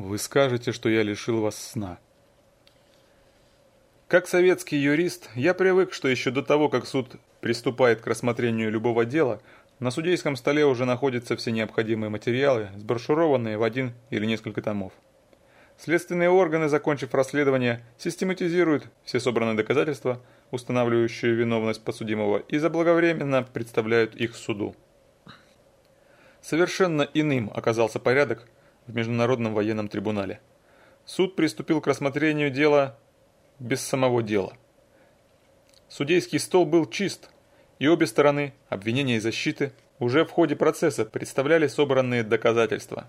вы скажете, что я лишил вас сна. Как советский юрист, я привык, что еще до того, как суд приступает к рассмотрению любого дела, на судейском столе уже находятся все необходимые материалы, сброшурованные в один или несколько томов. Следственные органы, закончив расследование, систематизируют все собранные доказательства, устанавливающие виновность подсудимого, и заблаговременно представляют их суду. Совершенно иным оказался порядок в Международном военном трибунале. Суд приступил к рассмотрению дела без самого дела. Судейский стол был чист, и обе стороны, обвинения и защиты, уже в ходе процесса представляли собранные доказательства.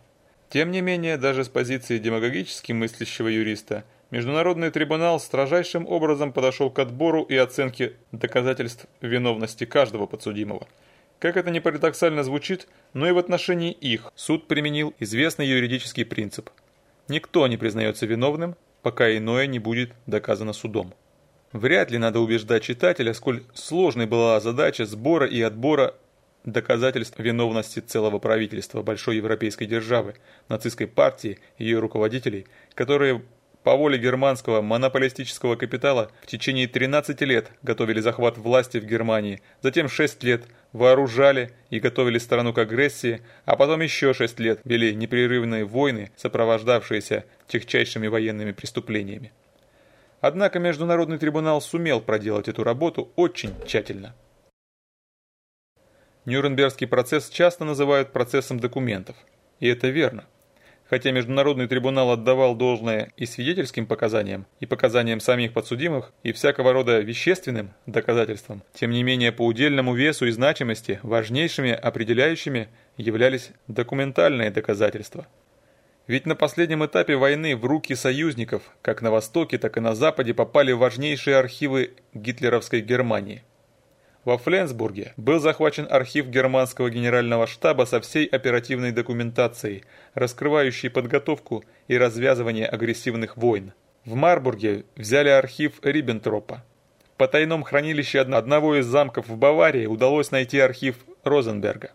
Тем не менее, даже с позиции демагогически мыслящего юриста, Международный трибунал строжайшим образом подошел к отбору и оценке доказательств виновности каждого подсудимого. Как это ни парадоксально звучит, но и в отношении их суд применил известный юридический принцип. Никто не признается виновным, пока иное не будет доказано судом. Вряд ли надо убеждать читателя, сколь сложной была задача сбора и отбора доказательств виновности целого правительства большой европейской державы, нацистской партии и ее руководителей, которые по воле германского монополистического капитала в течение 13 лет готовили захват власти в Германии, затем 6 лет вооружали и готовили страну к агрессии, а потом еще 6 лет вели непрерывные войны, сопровождавшиеся техчайшими военными преступлениями. Однако Международный трибунал сумел проделать эту работу очень тщательно. Нюрнбергский процесс часто называют процессом документов. И это верно. Хотя Международный трибунал отдавал должное и свидетельским показаниям, и показаниям самих подсудимых, и всякого рода вещественным доказательствам, тем не менее по удельному весу и значимости важнейшими определяющими являлись документальные доказательства – ведь на последнем этапе войны в руки союзников, как на Востоке, так и на Западе, попали важнейшие архивы гитлеровской Германии. Во Фленсбурге был захвачен архив германского генерального штаба со всей оперативной документацией, раскрывающей подготовку и развязывание агрессивных войн. В Марбурге взяли архив Риббентропа. В потайном хранилище одного из замков в Баварии удалось найти архив Розенберга.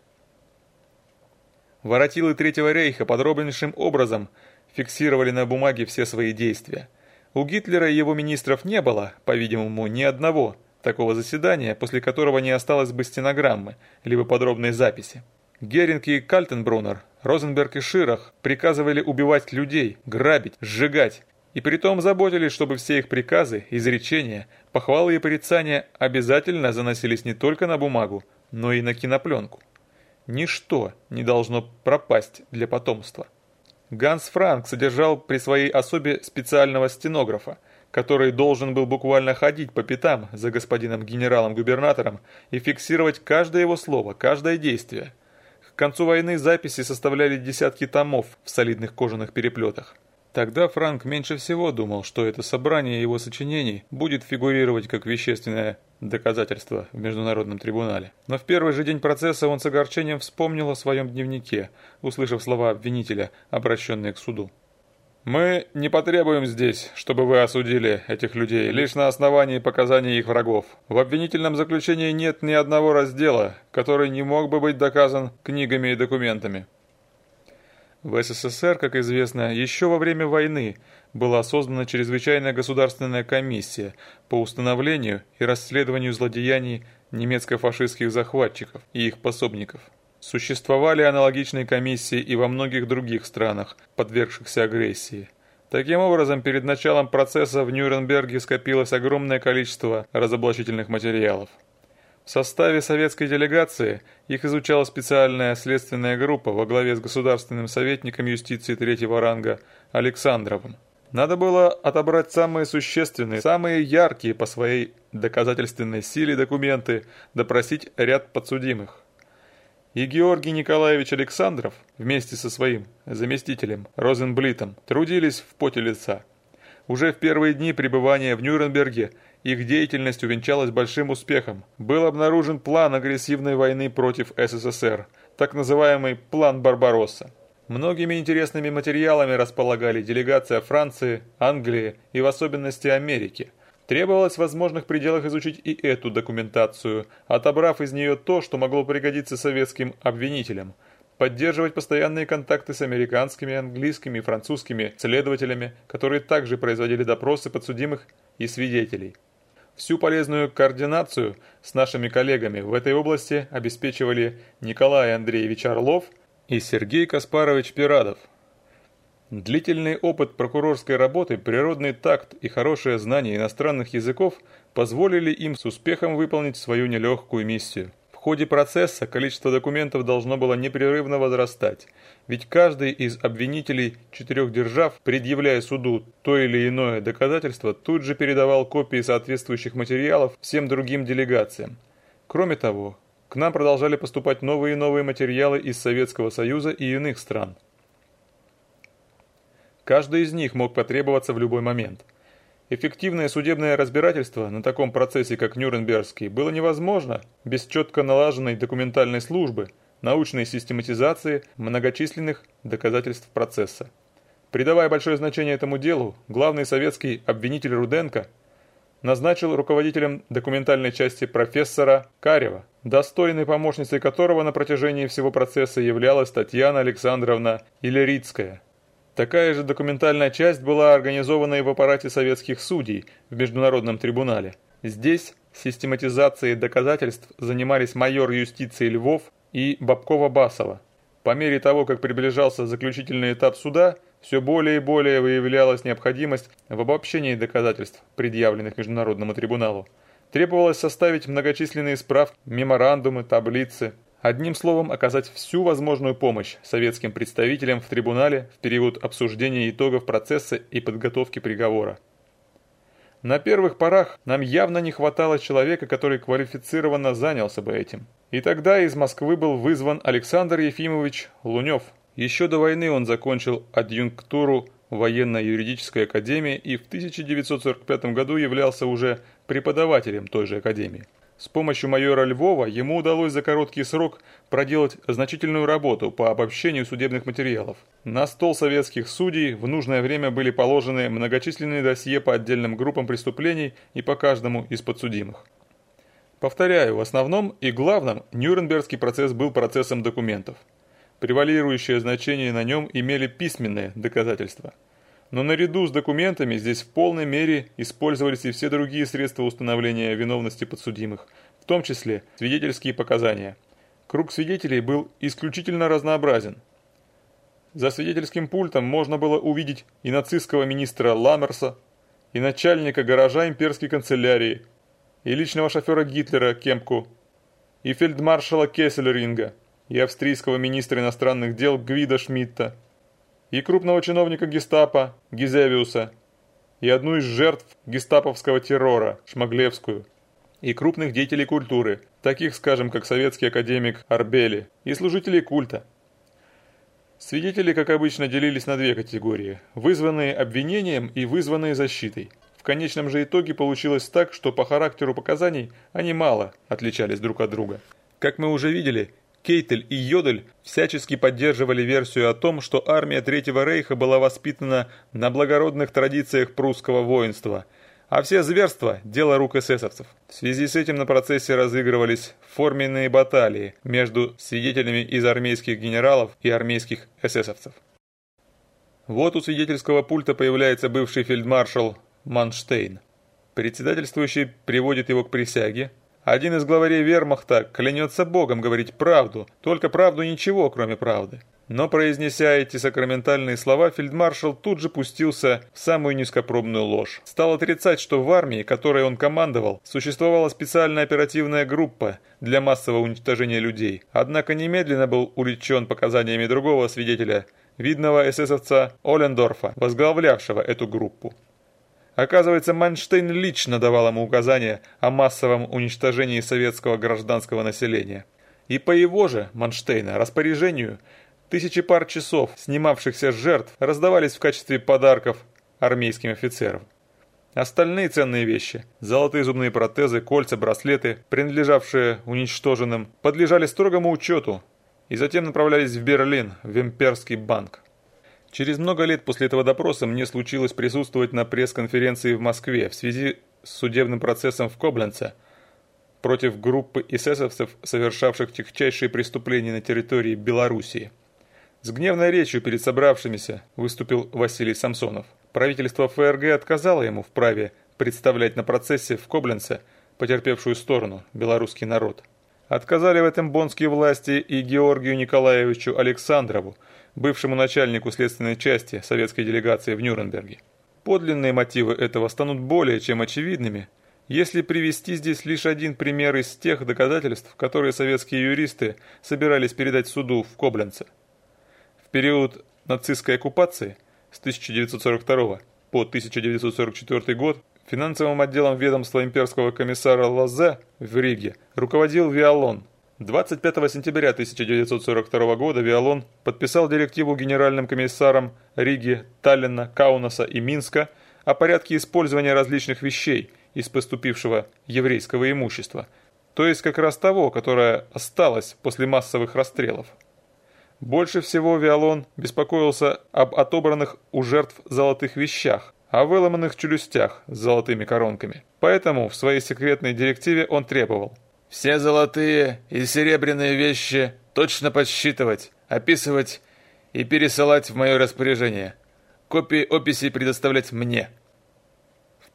Воротилы Третьего рейха подробнейшим образом фиксировали на бумаге все свои действия. У Гитлера и его министров не было, по-видимому, ни одного такого заседания, после которого не осталось бы стенограммы, либо подробной записи. Геринг и Кальтенбруннер, Розенберг и Ширах приказывали убивать людей, грабить, сжигать, и притом заботились, чтобы все их приказы, изречения, похвалы и порицания обязательно заносились не только на бумагу, но и на кинопленку. Ничто не должно пропасть для потомства. Ганс Франк содержал при своей особе специального стенографа, который должен был буквально ходить по пятам за господином генералом-губернатором и фиксировать каждое его слово, каждое действие. К концу войны записи составляли десятки томов в солидных кожаных переплетах. Тогда Франк меньше всего думал, что это собрание его сочинений будет фигурировать как вещественное доказательство в Международном трибунале. Но в первый же день процесса он с огорчением вспомнил о своем дневнике, услышав слова обвинителя, обращенные к суду. «Мы не потребуем здесь, чтобы вы осудили этих людей лишь на основании показаний их врагов. В обвинительном заключении нет ни одного раздела, который не мог бы быть доказан книгами и документами. В СССР, как известно, еще во время войны была создана чрезвычайная государственная комиссия по установлению и расследованию злодеяний немецко-фашистских захватчиков и их пособников. Существовали аналогичные комиссии и во многих других странах, подвергшихся агрессии. Таким образом, перед началом процесса в Нюрнберге скопилось огромное количество разоблачительных материалов. В составе советской делегации их изучала специальная следственная группа во главе с государственным советником юстиции третьего ранга Александровым. Надо было отобрать самые существенные, самые яркие по своей доказательственной силе документы, допросить ряд подсудимых. И Георгий Николаевич Александров вместе со своим заместителем Розенблитом трудились в поте лица. Уже в первые дни пребывания в Нюрнберге их деятельность увенчалась большим успехом. Был обнаружен план агрессивной войны против СССР, так называемый «План Барбаросса». Многими интересными материалами располагали делегация Франции, Англии и в особенности Америки. Требовалось в возможных пределах изучить и эту документацию, отобрав из нее то, что могло пригодиться советским обвинителям. поддерживать постоянные контакты с американскими, английскими и французскими следователями, которые также производили допросы подсудимых и свидетелей. Всю полезную координацию с нашими коллегами в этой области обеспечивали Николай Андреевич Орлов и Сергей Каспарович Пирадов. Длительный опыт прокурорской работы, природный такт и хорошее знание иностранных языков позволили им с успехом выполнить свою нелегкую миссию. В ходе процесса количество документов должно было непрерывно возрастать, ведь каждый из обвинителей четырех держав, предъявляя суду то или иное доказательство, тут же передавал копии соответствующих материалов всем другим делегациям. Кроме того, к нам продолжали поступать новые и новые материалы из Советского Союза и иных стран. Каждый из них мог потребоваться в любой момент. Эффективное судебное разбирательство на таком процессе, как Нюрнбергский, было невозможно без четко налаженной документальной службы, научной систематизации многочисленных доказательств процесса. Придавая большое значение этому делу, главный советский обвинитель Руденко назначил руководителем документальной части профессора Карева, достойной помощницей которого на протяжении всего процесса являлась Татьяна Александровна Илерицкая – Такая же документальная часть была организована и в аппарате советских судей в Международном трибунале. Здесь систематизацией доказательств занимались майор юстиции Львов и Бабкова-Басова. По мере того, как приближался заключительный этап суда, все более и более выявлялась необходимость в обобщении доказательств, предъявленных Международному трибуналу. Требовалось составить многочисленные справки, меморандумы, таблицы, Одним словом, оказать всю возможную помощь советским представителям в трибунале в период обсуждения итогов процесса и подготовки приговора. На первых порах нам явно не хватало человека, который квалифицированно занялся бы этим. И тогда из Москвы был вызван Александр Ефимович Лунев. Еще до войны он закончил адъюнктуру военно-юридической академии и в 1945 году являлся уже преподавателем той же академии. С помощью майора Львова ему удалось за короткий срок проделать значительную работу по обобщению судебных материалов. На стол советских судей в нужное время были положены многочисленные досье по отдельным группам преступлений и по каждому из подсудимых. Повторяю, в основном и главном Нюрнбергский процесс был процессом документов. Превалирующее значение на нем имели письменные доказательства – но наряду с документами здесь в полной мере использовались и все другие средства установления виновности подсудимых, в том числе свидетельские показания. Круг свидетелей был исключительно разнообразен. За свидетельским пультом можно было увидеть и нацистского министра Ламмерса, и начальника гаража имперской канцелярии, и личного шофера Гитлера Кемпку, и фельдмаршала Кесселеринга, и австрийского министра иностранных дел Гвида Шмидта, и крупного чиновника гестапо Гизевиуса, и одну из жертв гестаповского террора Шмаглевскую, и крупных деятелей культуры, таких, скажем, как советский академик Арбели, и служителей культа. Свидетели, как обычно, делились на две категории – вызванные обвинением и вызванные защитой. В конечном же итоге получилось так, что по характеру показаний они мало отличались друг от друга. Как мы уже видели, Кейтель и Йодель всячески поддерживали версию о том, что армия Третьего Рейха была воспитана на благородных традициях прусского воинства, а все зверства – дело рук эсэсовцев. В связи с этим на процессе разыгрывались форменные баталии между свидетелями из армейских генералов и армейских эсэсовцев. Вот у свидетельского пульта появляется бывший фельдмаршал Манштейн. Председательствующий приводит его к присяге, один из главарей вермахта клянется Богом говорить правду, только правду ничего, кроме правды. Но произнеся эти сакраментальные слова, фельдмаршал тут же пустился в самую низкопробную ложь. Стал отрицать, что в армии, которой он командовал, существовала специальная оперативная группа для массового уничтожения людей. Однако немедленно был уличен показаниями другого свидетеля, видного эсэсовца Олендорфа, возглавлявшего эту группу. Оказывается, Манштейн лично давал ему указания о массовом уничтожении советского гражданского населения. И по его же, Манштейна, распоряжению, тысячи пар часов, снимавшихся жертв, раздавались в качестве подарков армейским офицерам. Остальные ценные вещи – золотые зубные протезы, кольца, браслеты, принадлежавшие уничтоженным, подлежали строгому учету и затем направлялись в Берлин, в имперский банк. Через много лет после этого допроса мне случилось присутствовать на пресс-конференции в Москве в связи с судебным процессом в Кобленце, против группы эсэсовцев, совершавших тягчайшие преступления на территории Белоруссии. С гневной речью перед собравшимися выступил Василий Самсонов. Правительство ФРГ отказало ему в праве представлять на процессе в Кобленце потерпевшую сторону, белорусский народ. Отказали в этом бонские власти и Георгию Николаевичу Александрову, бывшему начальнику следственной части советской делегации в Нюрнберге. Подлинные мотивы этого станут более чем очевидными, если привести здесь лишь один пример из тех доказательств, которые советские юристы собирались передать суду в Кобленце. В период нацистской оккупации с 1942 по 1944 год финансовым отделом ведомства имперского комиссара Лазе в Риге руководил Виалон. 25 сентября 1942 года Виалон подписал директиву генеральным комиссарам Риги, Таллина, Каунаса и Минска о порядке использования различных вещей – из поступившего еврейского имущества, то есть как раз того, которое осталось после массовых расстрелов. Больше всего Виолон беспокоился об отобранных у жертв золотых вещах, о выломанных челюстях с золотыми коронками. Поэтому в своей секретной директиве он требовал «Все золотые и серебряные вещи точно подсчитывать, описывать и пересылать в мое распоряжение. Копии описей предоставлять мне».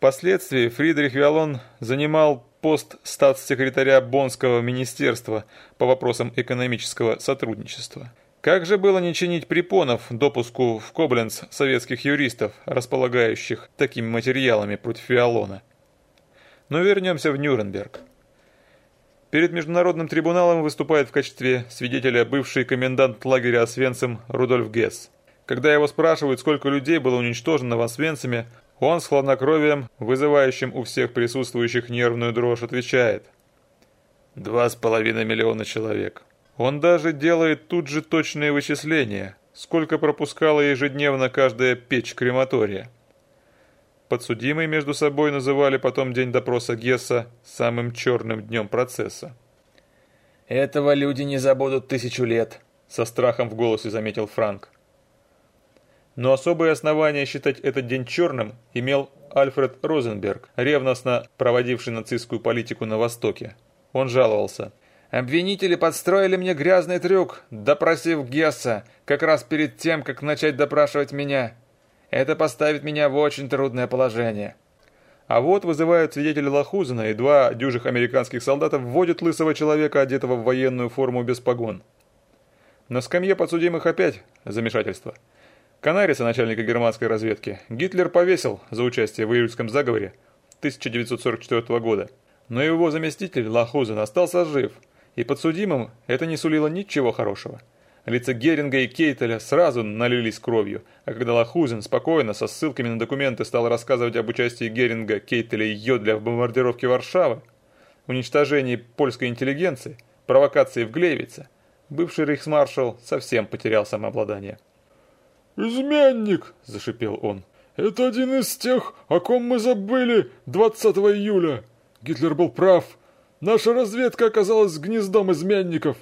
Впоследствии Фридрих Виолон занимал пост статс-секретаря Боннского министерства по вопросам экономического сотрудничества. Как же было не чинить препонов допуску в Кобленц советских юристов, располагающих такими материалами против Виолона? Но вернемся в Нюрнберг. Перед Международным трибуналом выступает в качестве свидетеля бывший комендант лагеря Освенцим Рудольф Гесс. Когда его спрашивают, сколько людей было уничтожено в Освенциме, он с хладнокровием, вызывающим у всех присутствующих нервную дрожь, отвечает. Два с половиной миллиона человек. Он даже делает тут же точные вычисления, сколько пропускала ежедневно каждая печь крематория. Подсудимые между собой называли потом день допроса Гесса самым черным днем процесса. «Этого люди не забудут тысячу лет», — со страхом в голосе заметил Франк. Но особое основание считать этот день черным имел Альфред Розенберг, ревностно проводивший нацистскую политику на Востоке. Он жаловался. «Обвинители подстроили мне грязный трюк, допросив Гесса, как раз перед тем, как начать допрашивать меня. Это поставит меня в очень трудное положение». А вот вызывают свидетеля Лохузена, и два дюжих американских солдата вводят лысого человека, одетого в военную форму без погон. На скамье подсудимых опять замешательство. Канариса, начальника германской разведки, Гитлер повесил за участие в июльском заговоре 1944 года. Но его заместитель Лахузен остался жив, и подсудимым это не сулило ничего хорошего. Лица Геринга и Кейтеля сразу налились кровью, а когда Лахузен спокойно, со ссылками на документы, стал рассказывать об участии Геринга, Кейтеля и Йодля в бомбардировке Варшавы, уничтожении польской интеллигенции, провокации в Глейвице, бывший рейхсмаршал совсем потерял самообладание. «Изменник!» – зашипел он. «Это один из тех, о ком мы забыли 20 июля. Гитлер был прав. Наша разведка оказалась гнездом изменников.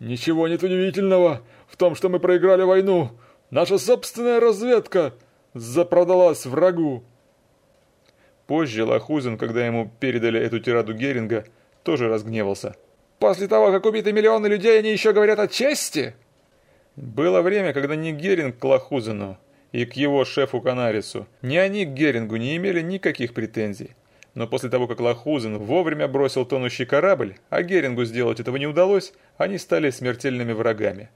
Ничего нет удивительного в том, что мы проиграли войну. Наша собственная разведка запродалась врагу». Позже Лахузен, когда ему передали эту тираду Геринга, тоже разгневался. «После того, как убиты миллионы людей, они еще говорят о чести?» Было время, когда ни Геринг к Лохузену и к его шефу Канарису, ни они к Герингу не имели никаких претензий. Но после того, как Лохузен вовремя бросил тонущий корабль, а Герингу сделать этого не удалось, они стали смертельными врагами.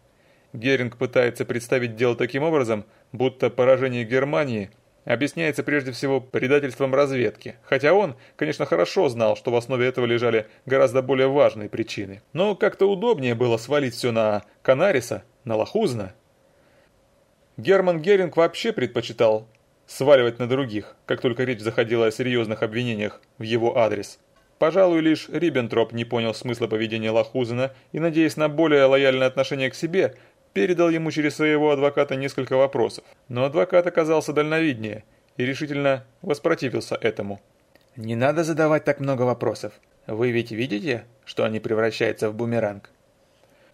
Геринг пытается представить дело таким образом, будто поражение Германии объясняется прежде всего предательством разведки, хотя он, конечно, хорошо знал, что в основе этого лежали гораздо более важные причины. Но как-то удобнее было свалить все на Канариса, на Лохузна. Герман Геринг вообще предпочитал сваливать на других, как только речь заходила о серьезных обвинениях в его адрес. Пожалуй, лишь Риббентроп не понял смысла поведения Лохузена и, надеясь на более лояльное отношение к себе, передал ему через своего адвоката несколько вопросов. Но адвокат оказался дальновиднее и решительно воспротивился этому. «Не надо задавать так много вопросов. Вы ведь видите, что они превращаются в бумеранг?»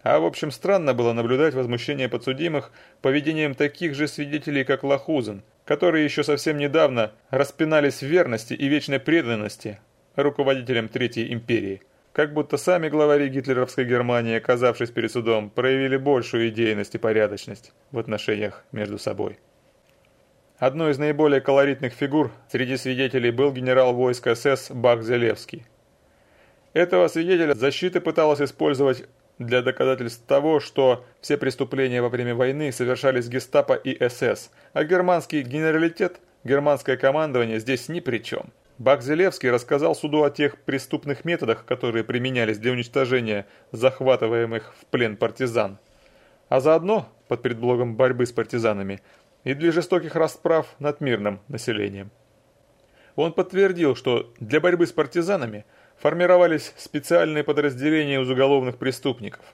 А в общем странно было наблюдать возмущение подсудимых поведением таких же свидетелей, как Лахузен, которые еще совсем недавно распинались в верности и вечной преданности руководителям Третьей империи. как будто сами главари гитлеровской Германии, оказавшись перед судом, проявили большую идейность и порядочность в отношениях между собой. Одной из наиболее колоритных фигур среди свидетелей был генерал войск СС Бах-Зелевский. Этого свидетеля защита пыталась использовать для доказательств того, что все преступления во время войны совершались гестапо и СС, а германский генералитет, германское командование здесь ни при чем. Бак-Зелевский рассказал суду о тех преступных методах, которые применялись для уничтожения захватываемых в плен партизан. А заодно, под предлогом борьбы с партизанами, и для жестоких расправ над мирным населением. Он подтвердил, что для борьбы с партизанами формировались специальные подразделения из уголовных преступников.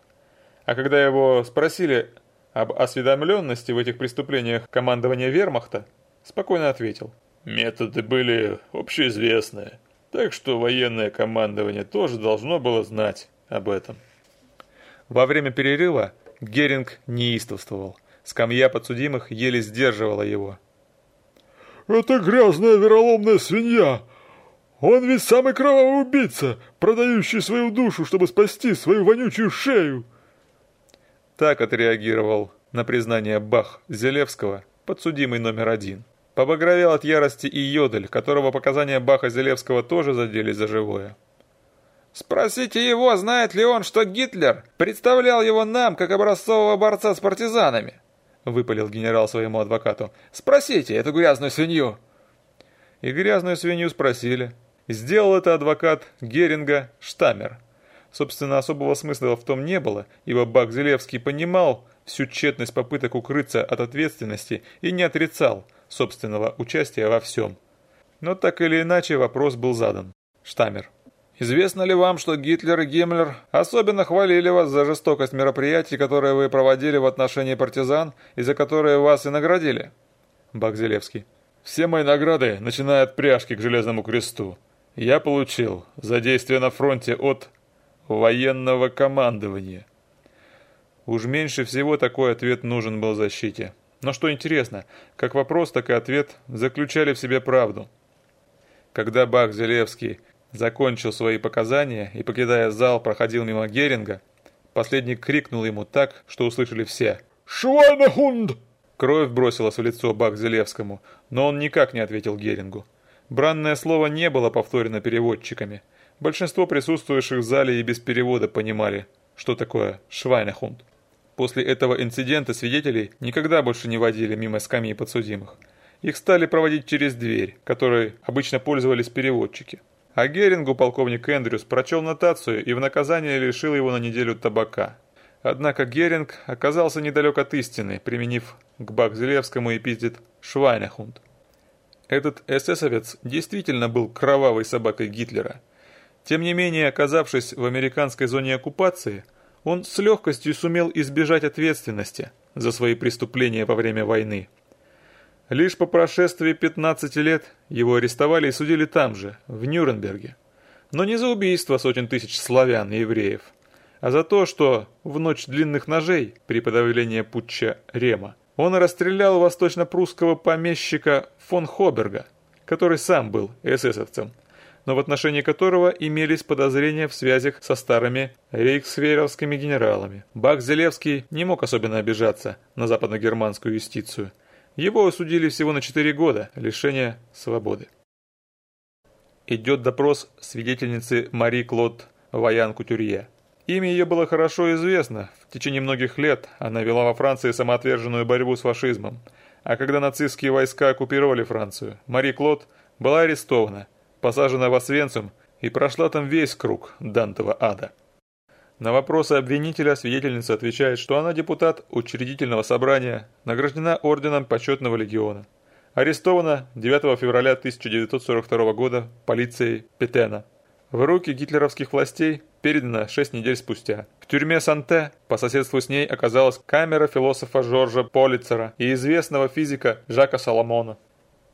А когда его спросили об осведомленности в этих преступлениях командования вермахта, спокойно ответил. Методы были общеизвестные, так что военное командование тоже должно было знать об этом. Во время перерыва Геринг неистовствовал. Скамья подсудимых еле сдерживала его. «Это грязная вероломная свинья! Он ведь самый кровавый убийца, продающий свою душу, чтобы спасти свою вонючую шею!» Так отреагировал на признание Бах Зелевского подсудимый номер один. Побагровел от ярости и Йодель, которого показания Баха Зелевского тоже задели за живое. «Спросите его, знает ли он, что Гитлер представлял его нам как образцового борца с партизанами?» выпалил генерал своему адвокату. «Спросите эту грязную свинью!» И грязную свинью спросили. Сделал это адвокат Геринга Штамер. Собственно, особого смысла в том не было, ибо Бак Зелевский понимал всю тщетность попыток укрыться от ответственности и не отрицал собственного участия во всем. Но так или иначе вопрос был задан. Штамер. Известно ли вам, что Гитлер и Гиммлер особенно хвалили вас за жестокость мероприятий, которые вы проводили в отношении партизан и за которые вас и наградили? Бакзелевский. Все мои награды, начиная от пряжки к Железному кресту, я получил за действия на фронте от военного командования. Уж меньше всего такой ответ нужен был защите. Но что интересно, как вопрос, так и ответ заключали в себе правду. Когда Бах-Зелевский закончил свои показания и, покидая зал, проходил мимо Геринга, последний крикнул ему так, что услышали все. «Швайнехунд!» Кровь бросилась в лицо Бак-Зелевскому, но он никак не ответил Герингу. Бранное слово не было повторено переводчиками. Большинство присутствующих в зале и без перевода понимали, что такое «швайнехунд». После этого инцидента свидетелей никогда больше не водили мимо скамьи подсудимых. Их стали проводить через дверь, которой обычно пользовались переводчики. А Герингу полковник Эндрюс прочел нотацию и в наказание лишил его на неделю табака. Однако Геринг оказался недалек от истины, применив к Бакзелевскому эпитет «Швайнехунд». Этот эсэсовец действительно был кровавой собакой Гитлера. Тем не менее, оказавшись в американской зоне оккупации, он с легкостью сумел избежать ответственности за свои преступления во время войны. Лишь по прошествии 15 лет его арестовали и судили там же, в Нюрнберге. Но не за убийство сотен тысяч славян и евреев, а за то, что в ночь длинных ножей при подавлении путча Рема он расстрелял восточно-прусского помещика фон Хоберга, который сам был эсэсовцем, но в отношении которого имелись подозрения в связях со старыми рейхсверовскими генералами. Бак-Зелевский не мог особенно обижаться на западно-германскую юстицию – его осудили всего на 4 года лишения свободы. Идет допрос свидетельницы Мари Клод Ваян Кутюрье. Имя ее было хорошо известно. В течение многих лет она вела во Франции самоотверженную борьбу с фашизмом. А когда нацистские войска оккупировали Францию, Мари Клод была арестована, посажена в Освенцим и прошла там весь круг Дантова ада. На вопросы обвинителя свидетельница отвечает, что она депутат учредительного собрания, награждена орденом почетного легиона. Арестована 9 февраля 1942 года полицией Петена. В руки гитлеровских властей передана 6 недель спустя. В тюрьме Санте по соседству с ней оказалась камера философа Жоржа Полицера и известного физика Жака Соломона.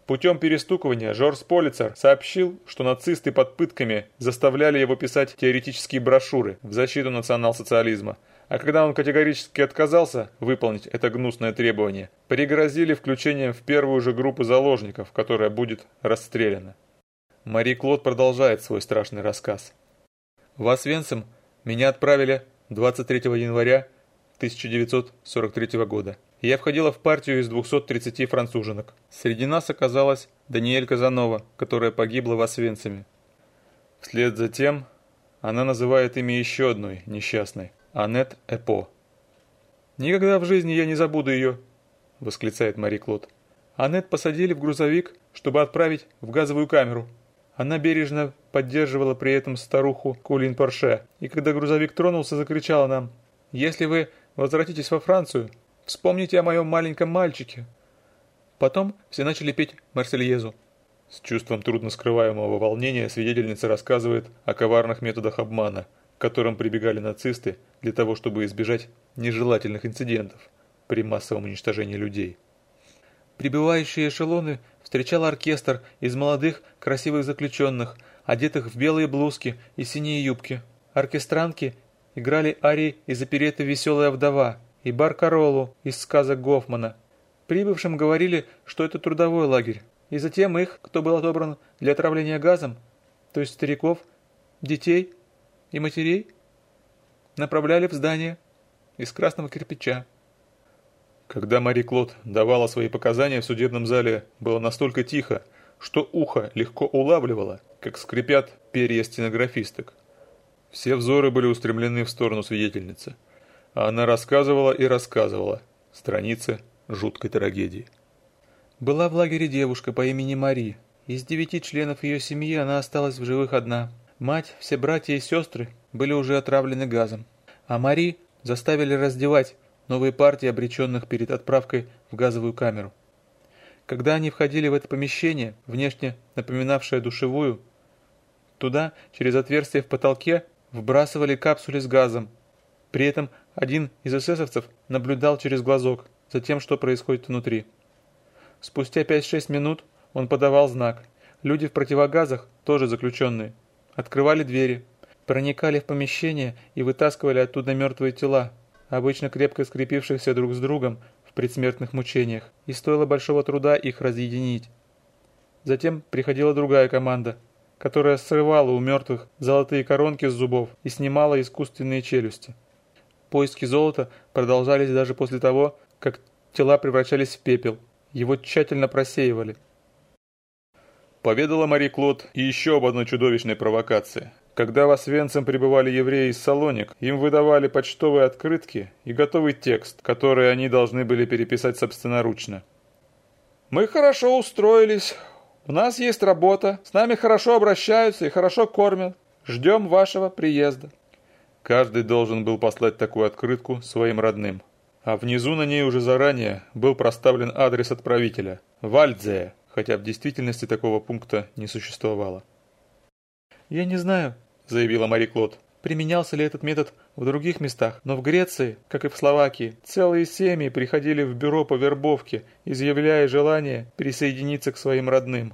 Путем перестукивания Жорж Полицер сообщил, что нацисты под пытками заставляли его писать теоретические брошюры в защиту национал-социализма, а когда он категорически отказался выполнить это гнусное требование, пригрозили включением в первую же группу заложников, которая будет расстреляна. Мари Клод продолжает свой страшный рассказ. В Освенцим меня отправили 23 января 1943 года. Я входила в партию из 230 француженок. Среди нас оказалась Даниэль Казанова, которая погибла в Освенциме. Вслед за тем она называет имя еще одной несчастной – Аннет Эпо. «Никогда в жизни я не забуду ее», – восклицает Мари Клод. Аннет посадили в грузовик, чтобы отправить в газовую камеру. Она бережно поддерживала при этом старуху Кулин Порше, и когда грузовик тронулся, закричала нам «Если вы возвратитесь во Францию, вспомните о моем маленьком мальчике». Потом все начали петь Марсельезу. С чувством трудно скрываемого волнения свидетельница рассказывает о коварных методах обмана, к которым прибегали нацисты для того, чтобы избежать нежелательных инцидентов при массовом уничтожении людей. Прибывающие эшелоны встречал оркестр из молодых, красивых заключенных, одетых в белые блузки и синие юбки. Оркестрантки играли арии из опереты «Веселая вдова» и «Баркаролу» из сказок Гофмана. Прибывшим говорили, что это трудовой лагерь, и затем их, кто был отобран для отравления газом, то есть стариков, детей и матерей, направляли в здание из красного кирпича. Когда Мари Клод давала свои показания в судебном зале, было настолько тихо, что ухо легко улавливало, как скрипят перья стенографисток. Все взоры были устремлены в сторону свидетельницы. А она рассказывала и рассказывала страницы жуткой трагедии. Была в лагере девушка по имени Мари. Из девяти членов ее семьи она осталась в живых одна. Мать, все братья и сестры были уже отравлены газом. А Мари заставили раздевать новые партии обреченных перед отправкой в газовую камеру. Когда они входили в это помещение, внешне напоминавшее душевую, туда, через отверстие в потолке, вбрасывали капсули с газом. При этом один из эсэсовцев наблюдал через глазок за тем, что происходит внутри. Спустя 5-6 минут он подавал знак. Люди в противогазах, тоже заключенные, открывали двери, проникали в помещение и вытаскивали оттуда мертвые тела, обычно крепко скрепившихся друг с другом в предсмертных мучениях, и стоило большого труда их разъединить. Затем приходила другая команда, которая срывала у мертвых золотые коронки с зубов и снимала искусственные челюсти. Поиски золота продолжались даже после того, как тела превращались в пепел – его тщательно просеивали. Поведала Мари Клод и еще об одной чудовищной провокации. Когда в Освенцим прибывали евреи из Салоник, им выдавали почтовые открытки и готовый текст, который они должны были переписать собственноручно. «Мы хорошо устроились, у нас есть работа, с нами хорошо обращаются и хорошо кормят. Ждем вашего приезда». Каждый должен был послать такую открытку своим родным а внизу на ней уже заранее был проставлен адрес отправителя – Вальдзея, хотя в действительности такого пункта не существовало. «Я не знаю», – заявила Мари Клод, – применялся ли этот метод в других местах, но в Греции, как и в Словакии, целые семьи приходили в бюро по вербовке, изъявляя желание присоединиться к своим родным.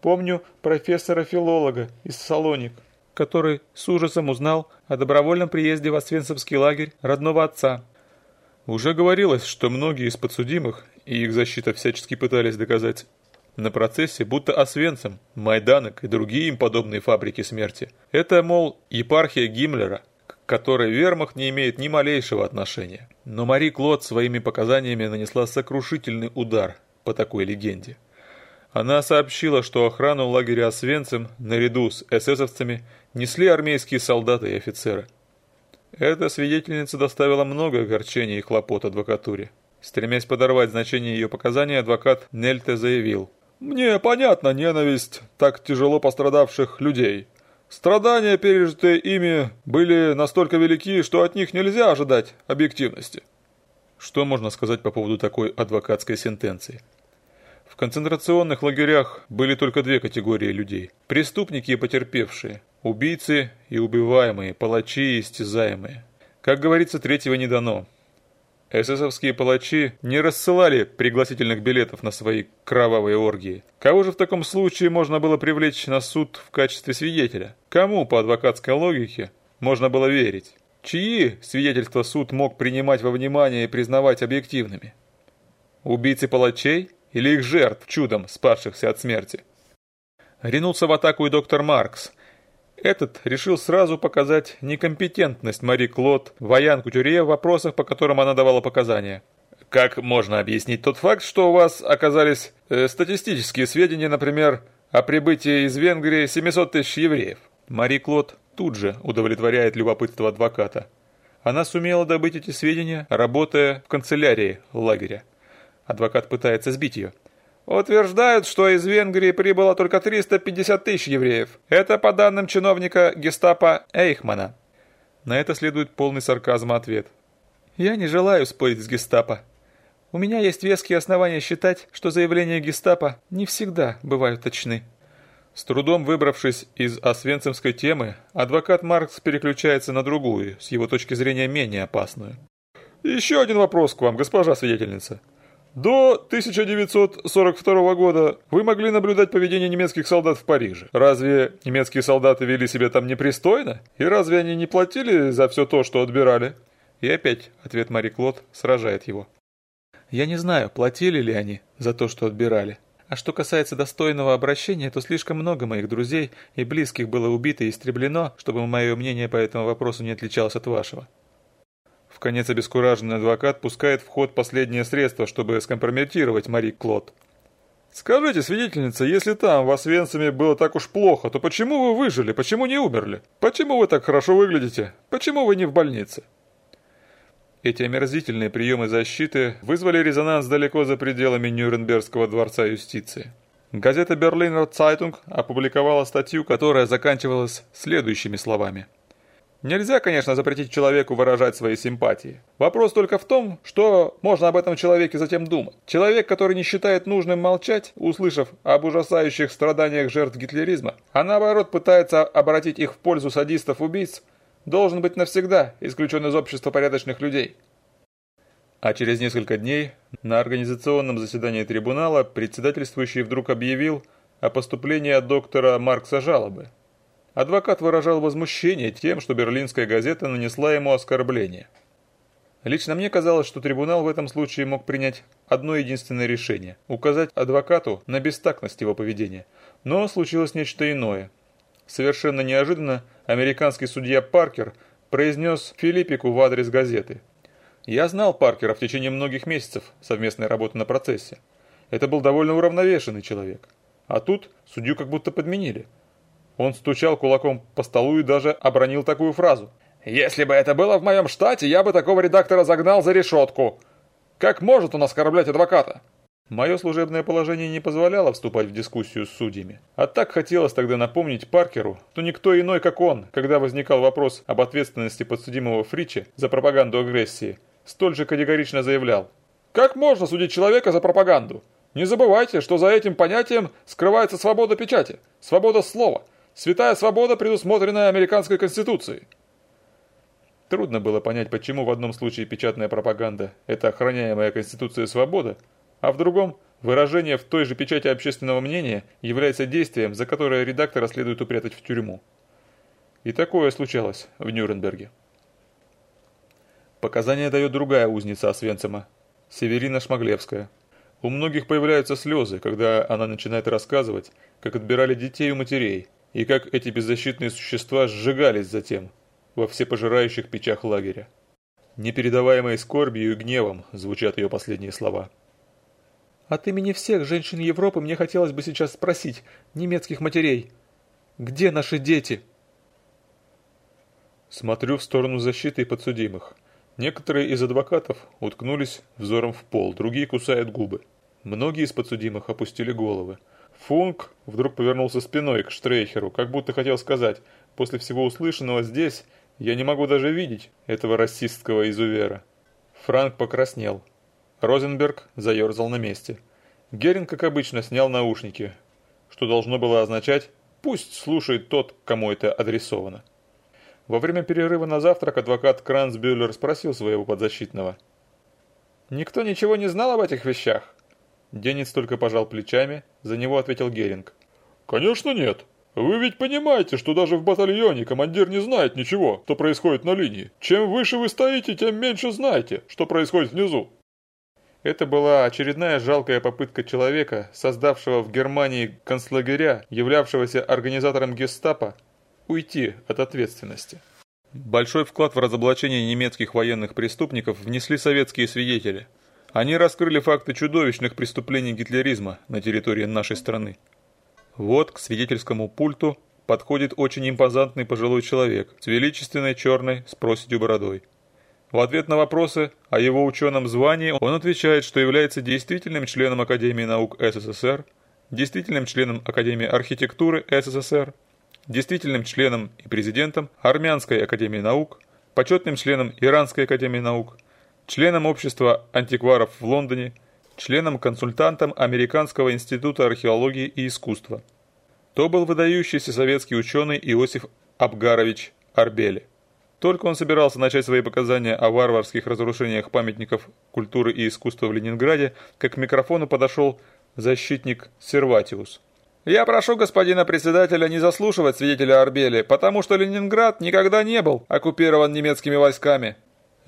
Помню профессора-филолога из Салоник, который с ужасом узнал о добровольном приезде в Освенцимский лагерь родного отца – уже говорилось, что многие из подсудимых, и их защита всячески пытались доказать, на процессе будто Освенцим, Майданок и другие им подобные фабрики смерти. Это, мол, епархия Гиммлера, к которой вермахт не имеет ни малейшего отношения. Но Мари Клод своими показаниями нанесла сокрушительный удар по такой легенде. Она сообщила, что охрану лагеря Освенцим наряду с эсэсовцами несли армейские солдаты и офицеры – эта свидетельница доставила много огорчений и хлопот адвокатуре. Стремясь подорвать значение ее показаний, адвокат Нельте заявил. «Мне понятна ненависть так тяжело пострадавших людей. Страдания, пережитые ими, были настолько велики, что от них нельзя ожидать объективности». Что можно сказать по поводу такой адвокатской сентенции? В концентрационных лагерях были только две категории людей – преступники и потерпевшие. Убийцы и убиваемые, палачи и истязаемые. Как говорится, третьего не дано. ССовские палачи не рассылали пригласительных билетов на свои кровавые оргии. Кого же в таком случае можно было привлечь на суд в качестве свидетеля? Кому, по адвокатской логике, можно было верить? Чьи свидетельства суд мог принимать во внимание и признавать объективными? Убийцы палачей или их жертв, чудом спасшихся от смерти? Ринулся в атаку и доктор Маркс, Этот решил сразу показать некомпетентность Мари Клод, Ваян Кутюре в вопросах, по которым она давала показания. Как можно объяснить тот факт, что у вас оказались э, статистические сведения, например, о прибытии из Венгрии 700 тысяч евреев? Мари Клод тут же удовлетворяет любопытство адвоката. Она сумела добыть эти сведения, работая в канцелярии лагеря. Адвокат пытается сбить ее. Утверждают, что из Венгрии прибыло только 350 тысяч евреев. Это по данным чиновника гестапо Эйхмана. На это следует полный сарказм ответ. Я не желаю спорить с гестапо. У меня есть веские основания считать, что заявления гестапо не всегда бывают точны. С трудом выбравшись из освенцимской темы, адвокат Маркс переключается на другую, с его точки зрения менее опасную. «Еще один вопрос к вам, госпожа свидетельница. До 1942 года вы могли наблюдать поведение немецких солдат в Париже. Разве немецкие солдаты вели себя там непристойно? И разве они не платили за все то, что отбирали?» И опять ответ Мари Клод сражает его. Я не знаю, платили ли они за то, что отбирали. А что касается достойного обращения, то слишком много моих друзей и близких было убито и истреблено, чтобы мое мнение по этому вопросу не отличалось от вашего. В конец обескураженный адвокат пускает в ход последнее средство, чтобы скомпрометировать Мари Клод. «Скажите, свидетельница, если там, в Освенциме, было так уж плохо, то почему вы выжили, почему не умерли? Почему вы так хорошо выглядите? Почему вы не в больнице?» Эти омерзительные приемы защиты вызвали резонанс далеко за пределами Нюрнбергского дворца юстиции. Газета «Берлинер Цайтунг» опубликовала статью, которая заканчивалась следующими словами. Нельзя, конечно, запретить человеку выражать свои симпатии. Вопрос только в том, что можно об этом человеке затем думать. Человек, который не считает нужным молчать, услышав об ужасающих страданиях жертв гитлеризма, а наоборот пытается обратить их в пользу садистов-убийц, должен быть навсегда исключен из общества порядочных людей. А через несколько дней на организационном заседании трибунала председательствующий вдруг объявил о поступлении доктора Маркса жалобы. Адвокат выражал возмущение тем, что берлинская газета нанесла ему оскорбление. Лично мне казалось, что трибунал в этом случае мог принять одно единственное решение – указать адвокату на бестактность его поведения. Но случилось нечто иное. Совершенно неожиданно американский судья Паркер произнес Филиппику в адрес газеты. Я знал Паркера в течение многих месяцев совместной работы на процессе. Это был довольно уравновешенный человек. А тут судью как будто подменили. Он стучал кулаком по столу и даже обронил такую фразу. «Если бы это было в моем штате, я бы такого редактора загнал за решетку. Как может он оскорблять адвоката?» Мое служебное положение не позволяло вступать в дискуссию с судьями. А так хотелось тогда напомнить Паркеру, что никто иной, как он, когда возникал вопрос об ответственности подсудимого Фрича за пропаганду агрессии, столь же категорично заявлял. «Как можно судить человека за пропаганду? Не забывайте, что за этим понятием скрывается свобода печати, свобода слова, святая свобода, предусмотренная американской конституцией». Трудно было понять, почему в одном случае печатная пропаганда – это охраняемая Конституцией свобода, а в другом выражение в той же печати общественного мнения является действием, за которое редактора следует упрятать в тюрьму. И такое случалось в Нюрнберге. Показания дает другая узница Освенцима, Северина Шмаглевская. У многих появляются слезы, когда она начинает рассказывать, как отбирали детей у матерей, и как эти беззащитные существа сжигались затем во всепожирающих печах лагеря. Непередаваемой скорбью и гневом звучат ее последние слова. От имени всех женщин Европы мне хотелось бы сейчас спросить немецких матерей, где наши дети? Смотрю в сторону защиты и подсудимых. Некоторые из адвокатов уткнулись взором в пол, другие кусают губы. Многие из подсудимых опустили головы. Функ вдруг повернулся спиной к Штрейхеру, как будто хотел сказать, после всего услышанного здесь я не могу даже видеть этого расистского изувера. Франк покраснел. Розенберг заерзал на месте. Геринг, как обычно, снял наушники, что должно было означать «пусть слушает тот, кому это адресовано». Во время перерыва на завтрак адвокат Кранцбюллер спросил своего подзащитного. «Никто ничего не знал об этих вещах?» Денец только пожал плечами, за него ответил Геринг. «Конечно нет. Вы ведь понимаете, что даже в батальоне командир не знает ничего, что происходит на линии. Чем выше вы стоите, тем меньше знаете, что происходит внизу. Это была очередная жалкая попытка человека, создавшего в Германии концлагеря, являвшегося организатором гестапо, уйти от ответственности. Большой вклад в разоблачение немецких военных преступников внесли советские свидетели. Они раскрыли факты чудовищных преступлений гитлеризма на территории нашей страны. Вот к свидетельскому пульту подходит очень импозантный пожилой человек с величественной черной с проседью бородой. В ответ на вопросы о его ученом звании он отвечает, что является действительным членом Академии наук СССР, действительным членом Академии архитектуры СССР, действительным членом и президентом Армянской академии наук, почетным членом Иранской академии наук, членом общества антикваров в Лондоне, членом-консультантом Американского института археологии и искусства. То был выдающийся советский ученый Иосиф Абгарович Арбели. Только он собирался начать свои показания о варварских разрушениях памятников культуры и искусства в Ленинграде, как к микрофону подошел защитник Серватиус. «Я прошу господина председателя не заслушивать свидетеля Арбели, потому что Ленинград никогда не был оккупирован немецкими войсками».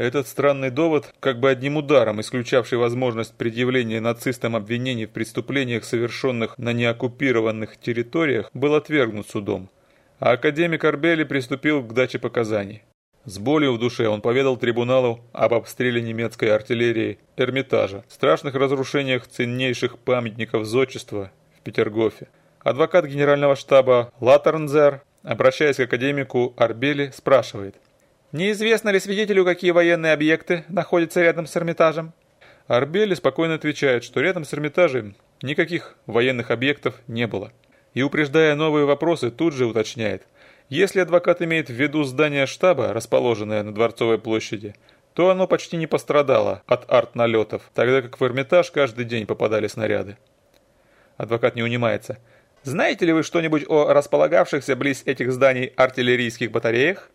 Этот странный довод, как бы одним ударом исключавший возможность предъявления нацистам обвинений в преступлениях, совершенных на неоккупированных территориях, был отвергнут судом. А академик Арбели приступил к даче показаний. С болью в душе он поведал трибуналу об обстреле немецкой артиллерии Эрмитажа, страшных разрушениях ценнейших памятников зодчества в Петергофе. Адвокат генерального штаба Латернзер, обращаясь к академику Арбели, спрашивает, «Неизвестно ли свидетелю, какие военные объекты находятся рядом с Эрмитажем?» Арбели спокойно отвечает, что рядом с Эрмитажем никаких военных объектов не было. И упреждая новые вопросы, тут же уточняет – если адвокат имеет в виду здание штаба, расположенное на Дворцовой площади, то оно почти не пострадало от арт-налетов, тогда как в Эрмитаж каждый день попадали снаряды. Адвокат не унимается. «Знаете ли вы что-нибудь о располагавшихся близ этих зданий артиллерийских батареях?»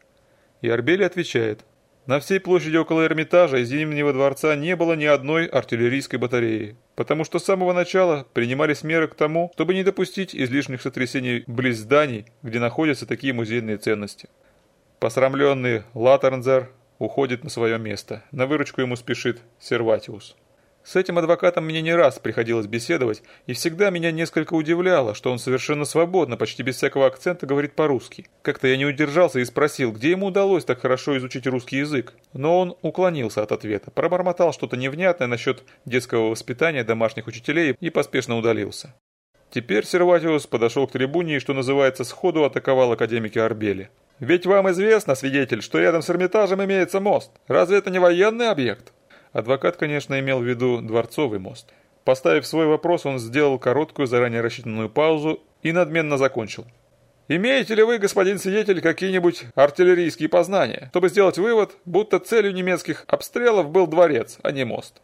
И Арбели отвечает – на всей площади около Эрмитажа и Зимнего дворца не было ни одной артиллерийской батареи, потому что с самого начала принимались меры к тому, чтобы не допустить излишних сотрясений близ зданий, где находятся такие музейные ценности. Посрамленный Латернзер уходит на свое место. На выручку ему спешит Серватиус. С этим адвокатом мне не раз приходилось беседовать, и всегда меня несколько удивляло, что он совершенно свободно, почти без всякого акцента говорит по-русски. Как-то я не удержался и спросил, где ему удалось так хорошо изучить русский язык. Но он уклонился от ответа, пробормотал что-то невнятное насчет детского воспитания домашних учителей и поспешно удалился. Теперь Серватиус подошел к трибуне и, что называется, сходу атаковал академики Арбели. «Ведь вам известно, свидетель, что рядом с Эрмитажем имеется мост. Разве это не военный объект?» Адвокат, конечно, имел в виду Дворцовый мост. Поставив свой вопрос, он сделал короткую, заранее рассчитанную паузу и надменно закончил. «Имеете ли вы, господин свидетель, какие-нибудь артиллерийские познания, чтобы сделать вывод, будто целью немецких обстрелов был дворец, а не мост?»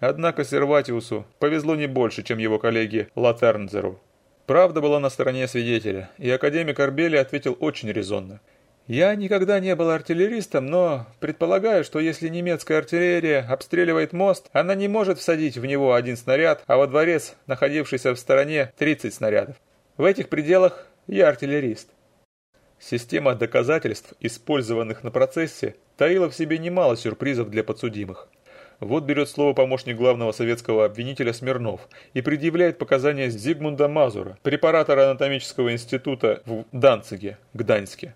Однако Серватиусу повезло не больше, чем его коллеге Латернзеру. Правда была на стороне свидетеля, и академик Арбели ответил очень резонно – я никогда не был артиллеристом, но предполагаю, что если немецкая артиллерия обстреливает мост, она не может всадить в него один снаряд, а во дворец, находившийся в стороне, 30 снарядов. В этих пределах я артиллерист. Система доказательств, использованных на процессе, таила в себе немало сюрпризов для подсудимых. Вот берет слово помощник главного советского обвинителя Смирнов и предъявляет показания Зигмунда Мазура, препаратора анатомического института в Данциге, Гданьске.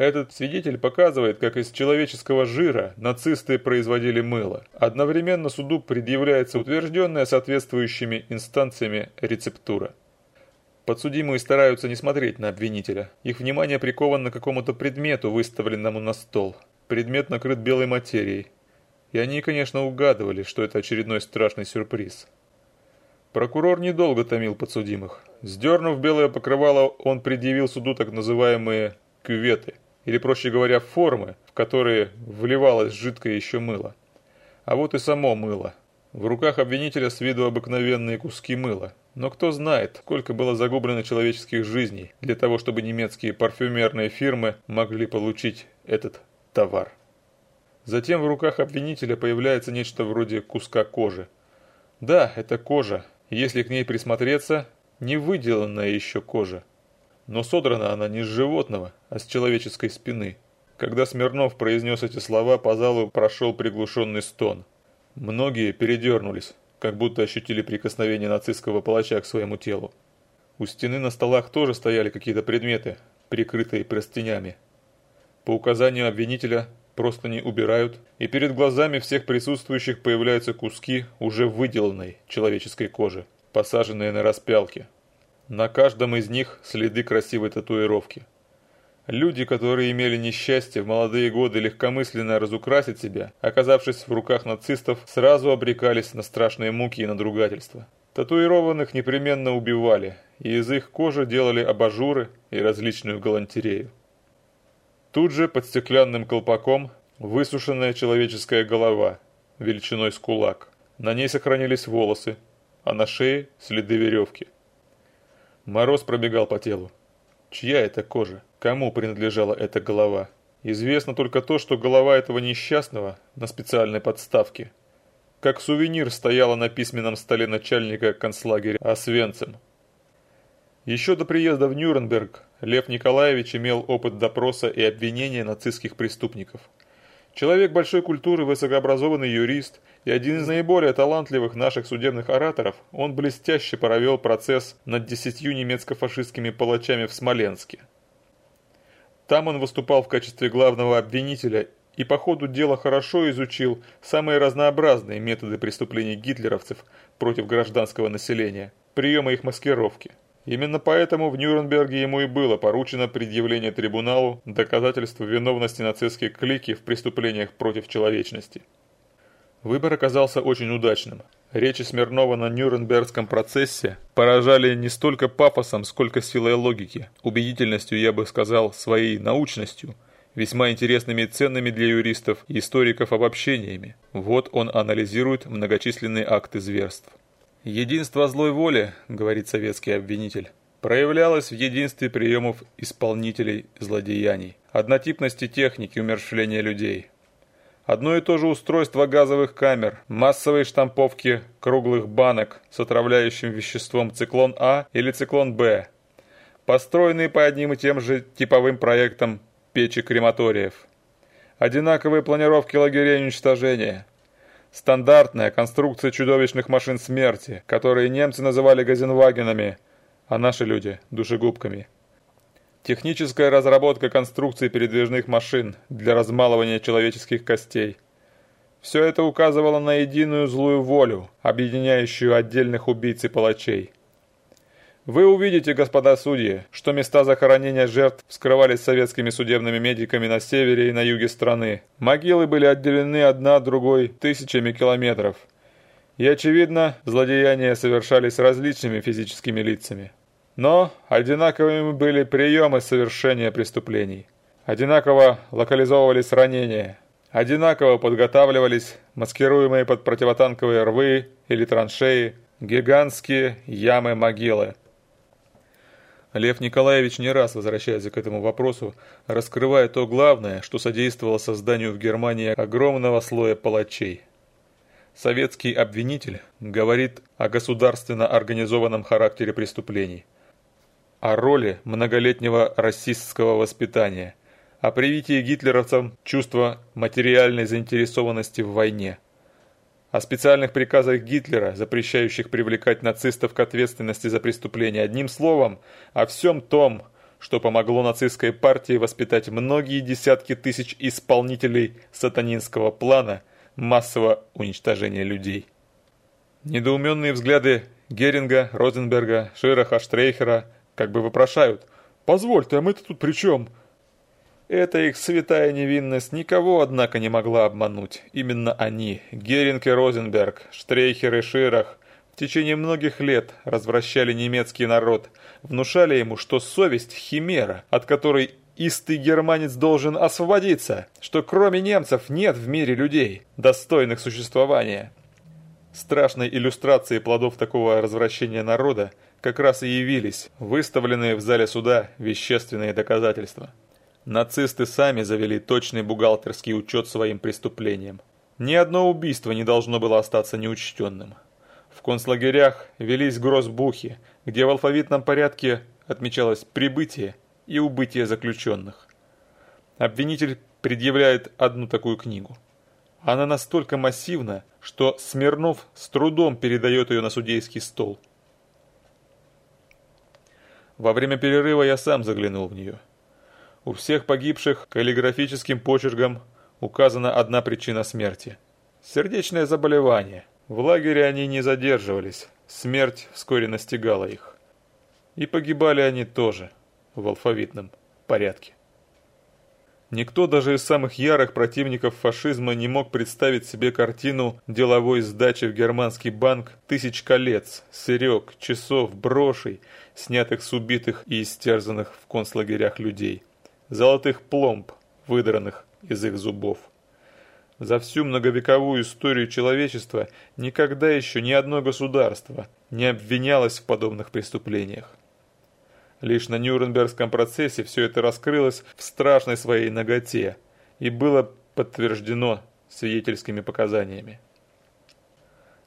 Этот свидетель показывает, как из человеческого жира нацисты производили мыло. Одновременно суду предъявляется утвержденная соответствующими инстанциями рецептура. Подсудимые стараются не смотреть на обвинителя. Их внимание приковано к какому-то предмету, выставленному на стол. Предмет накрыт белой материей. И они, конечно, угадывали, что это очередной страшный сюрприз. Прокурор недолго томил подсудимых. Сдернув белое покрывало, он предъявил суду так называемые «кюветы» или, проще говоря, формы, в которые вливалось жидкое еще мыло. А вот и само мыло. В руках обвинителя с виду обыкновенные куски мыла. Но кто знает, сколько было загублено человеческих жизней для того, чтобы немецкие парфюмерные фирмы могли получить этот товар. Затем в руках обвинителя появляется нечто вроде куска кожи. Да, это кожа. Если к ней присмотреться, не выделанная еще кожа. Но содрана она не с животного, а с человеческой спины. Когда Смирнов произнес эти слова, по залу прошел приглушенный стон. Многие передернулись, как будто ощутили прикосновение нацистского палача к своему телу. У стены на столах тоже стояли какие-то предметы, прикрытые простынями. По указанию обвинителя просто не убирают, и перед глазами всех присутствующих появляются куски уже выделанной человеческой кожи, посаженные на распялки. На каждом из них следы красивой татуировки. Люди, которые имели несчастье в молодые годы легкомысленно разукрасить себя, оказавшись в руках нацистов, сразу обрекались на страшные муки и надругательства. Татуированных непременно убивали, и из их кожи делали абажуры и различную галантерею. Тут же под стеклянным колпаком высушенная человеческая голова, величиной с кулак. На ней сохранились волосы, а на шее следы веревки. Мороз пробегал по телу. Чья это кожа? Кому принадлежала эта голова? Известно только то, что голова этого несчастного на специальной подставке. Как сувенир стояла на письменном столе начальника концлагеря Освенцим. Еще до приезда в Нюрнберг Лев Николаевич имел опыт допроса и обвинения нацистских преступников. Человек большой культуры, высокообразованный юрист и один из наиболее талантливых наших судебных ораторов, он блестяще провел процесс над десятью немецко-фашистскими палачами в Смоленске. Там он выступал в качестве главного обвинителя и по ходу дела хорошо изучил самые разнообразные методы преступлений гитлеровцев против гражданского населения, приемы их маскировки. Именно поэтому в Нюрнберге ему и было поручено предъявление трибуналу доказательств виновности нацистской клики в преступлениях против человечности. Выбор оказался очень удачным. Речи Смирнова на Нюрнбергском процессе поражали не столько пафосом, сколько силой логики, убедительностью, я бы сказал, своей научностью, весьма интересными и ценными для юристов и историков обобщениями. Вот он анализирует многочисленные акты зверств. «Единство злой воли, — говорит советский обвинитель, — проявлялось в единстве приемов исполнителей злодеяний, однотипности техники умерщвления людей, Одно и то же устройство газовых камер, массовые штамповки круглых банок с отравляющим веществом циклон А или циклон Б, построенные по одним и тем же типовым проектам печи крематориев. Одинаковые планировки лагерей уничтожения. Стандартная конструкция чудовищных машин смерти, которые немцы называли газенвагенами, а наши люди – душегубками. Техническая разработка конструкции передвижных машин для размалывания человеческих костей. Все это указывало на единую злую волю, объединяющую отдельных убийц и палачей. Вы увидите, господа судьи, что места захоронения жертв скрывались советскими судебными медиками на севере и на юге страны. Могилы были отделены одна от другой тысячами километров. И, очевидно, злодеяния совершались различными физическими лицами. Но одинаковыми были приемы совершения преступлений. Одинаково локализовывались ранения. Одинаково подготавливались маскируемые под противотанковые рвы или траншеи гигантские ямы-могилы. Лев Николаевич не раз возвращается к этому вопросу, раскрывая то главное, что содействовало созданию в Германии огромного слоя палачей. Советский обвинитель говорит о государственно организованном характере преступлений – о роли многолетнего расистского воспитания, о привитии гитлеровцам чувства материальной заинтересованности в войне, о специальных приказах Гитлера, запрещающих привлекать нацистов к ответственности за преступления, одним словом, о всем том, что помогло нацистской партии воспитать многие десятки тысяч исполнителей сатанинского плана массового уничтожения людей. Недоуменные взгляды Геринга, Розенберга, Шираха, Штрейхера – как бы вопрошают. «Позвольте, а мы-то тут при чем?» Эта их святая невинность никого, однако, не могла обмануть. Именно они, Геринг и Розенберг, Штрейхер и Ширах, в течение многих лет развращали немецкий народ, внушали ему, что совесть – химера, от которой истый германец должен освободиться, что кроме немцев нет в мире людей, достойных существования. Страшной иллюстрацией плодов такого развращения народа – как раз и явились выставленные в зале суда вещественные доказательства. Нацисты сами завели точный бухгалтерский учет своим преступлениям. Ни одно убийство не должно было остаться неучтенным. В концлагерях велись грозбухи, где в алфавитном порядке отмечалось прибытие и убытие заключенных. Обвинитель предъявляет одну такую книгу. Она настолько массивна, что Смирнов с трудом передает ее на судейский стол – во время перерыва я сам заглянул в нее. У всех погибших каллиграфическим почерком указана одна причина смерти – сердечное заболевание. В лагере они не задерживались, смерть вскоре настигала их. И погибали они тоже в алфавитном порядке. Никто даже из самых ярых противников фашизма не мог представить себе картину деловой сдачи в германский банк тысяч колец, серег, часов, брошей, снятых с убитых и истерзанных в концлагерях людей, золотых пломб, выдранных из их зубов. За всю многовековую историю человечества никогда еще ни одно государство не обвинялось в подобных преступлениях. Лишь на Нюрнбергском процессе все это раскрылось в страшной своей ноготе и было подтверждено свидетельскими показаниями.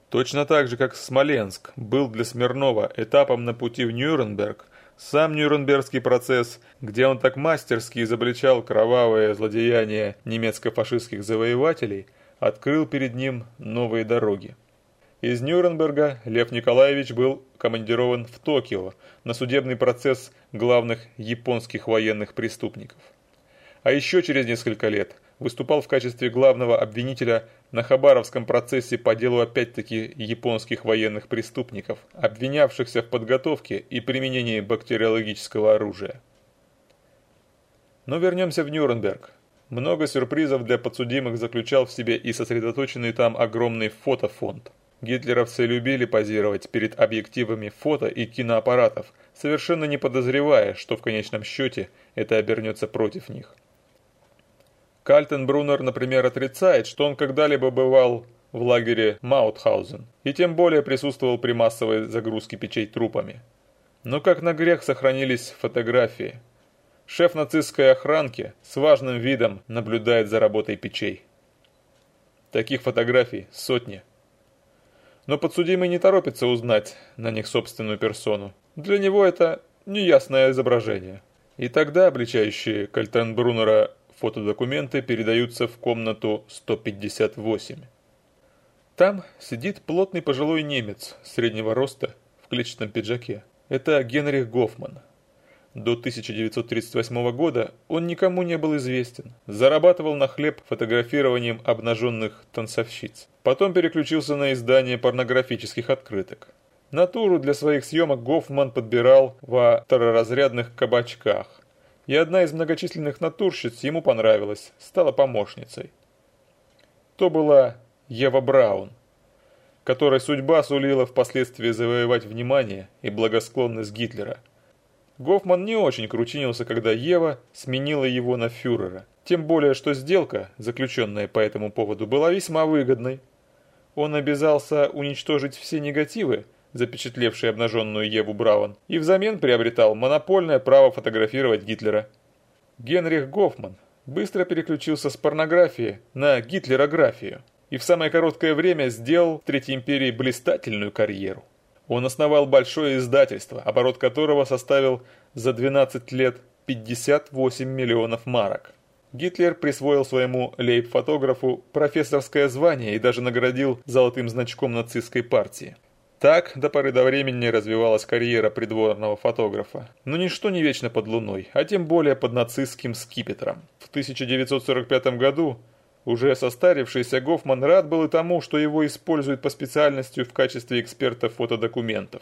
Точно так же, как Смоленск был для Смирнова этапом на пути в Нюрнберг, сам Нюрнбергский процесс, где он так мастерски изобличал кровавое злодеяние немецко-фашистских завоевателей, открыл перед ним новые дороги. Из Нюрнберга Лев Николаевич был командирован в Токио на судебный процесс главных японских военных преступников. А еще через несколько лет выступал в качестве главного обвинителя на Хабаровском процессе по делу опять-таки японских военных преступников, обвинявшихся в подготовке и применении бактериологического оружия. Но вернемся в Нюрнберг. Много сюрпризов для подсудимых заключал в себе и сосредоточенный там огромный фотофонд – Гитлеровцы любили позировать перед объективами фото и киноаппаратов, совершенно не подозревая, что в конечном счете это обернется против них. Кальтенбруннер, например, отрицает, что он когда-либо бывал в лагере Маутхаузен и тем более присутствовал при массовой загрузке печей трупами. Но как на грех сохранились фотографии. Шеф нацистской охранки с важным видом наблюдает за работой печей. Таких фотографий сотни. Но подсудимый не торопится узнать на них собственную персону. Для него это неясное изображение. И тогда обличающие Кальтенбруннера фотодокументы передаются в комнату 158. Там сидит плотный пожилой немец среднего роста в клетчатом пиджаке. Это Генрих Гофман, до 1938 года он никому не был известен. Зарабатывал на хлеб фотографированием обнаженных танцовщиц. Потом переключился на издание порнографических открыток. Натуру для своих съемок Гофман подбирал во второразрядных кабачках. И одна из многочисленных натурщиц ему понравилась, стала помощницей. То была Ева Браун, которой судьба сулила впоследствии завоевать внимание и благосклонность Гитлера – Гофман не очень кручинился, когда Ева сменила его на фюрера. Тем более, что сделка, заключенная по этому поводу, была весьма выгодной. Он обязался уничтожить все негативы, запечатлевшие обнаженную Еву Браун, и взамен приобретал монопольное право фотографировать Гитлера. Генрих Гофман быстро переключился с порнографии на гитлерографию и в самое короткое время сделал в Третьей империи блистательную карьеру. Он основал большое издательство, оборот которого составил за 12 лет 58 миллионов марок. Гитлер присвоил своему лейб-фотографу профессорское звание и даже наградил золотым значком нацистской партии. Так до поры до времени развивалась карьера придворного фотографа. Но ничто не вечно под луной, а тем более под нацистским скипетром. В 1945 году уже состарившийся Гофман рад был и тому, что его используют по специальности в качестве эксперта фотодокументов.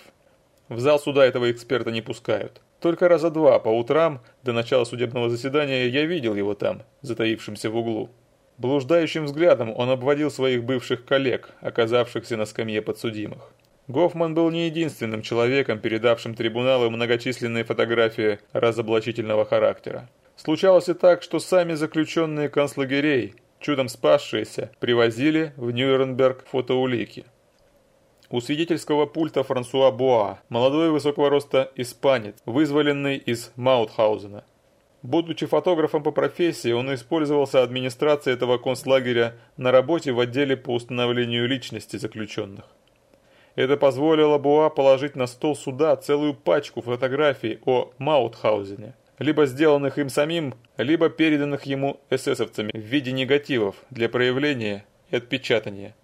В зал суда этого эксперта не пускают. Только раза два по утрам до начала судебного заседания я видел его там, затаившимся в углу. Блуждающим взглядом он обводил своих бывших коллег, оказавшихся на скамье подсудимых. Гофман был не единственным человеком, передавшим трибуналу многочисленные фотографии разоблачительного характера. Случалось и так, что сами заключенные концлагерей чудом спасшиеся, привозили в Нюрнберг фотоулики. У свидетельского пульта Франсуа Буа, молодой высокого роста испанец, вызволенный из Маутхаузена. Будучи фотографом по профессии, он использовался администрацией этого концлагеря на работе в отделе по установлению личности заключенных. Это позволило Буа положить на стол суда целую пачку фотографий о Маутхаузене либо сделанных им самим, либо переданных ему эсэсовцами в виде негативов для проявления и отпечатания.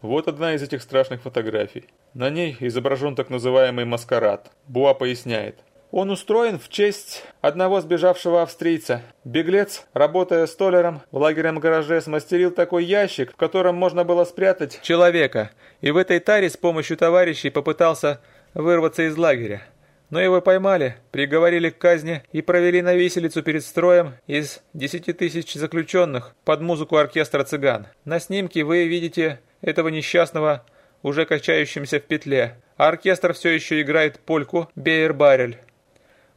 Вот одна из этих страшных фотографий. На ней изображен так называемый маскарад. Буа поясняет. Он устроен в честь одного сбежавшего австрийца. Беглец, работая столером в лагерном гараже, смастерил такой ящик, в котором можно было спрятать человека, и в этой таре с помощью товарищей попытался вырваться из лагеря. Но его поймали, приговорили к казни и провели на виселицу перед строем из 10 тысяч заключенных под музыку оркестра цыган. На снимке вы видите этого несчастного, уже качающимся в петле, а оркестр все еще играет польку «Бейер-барель».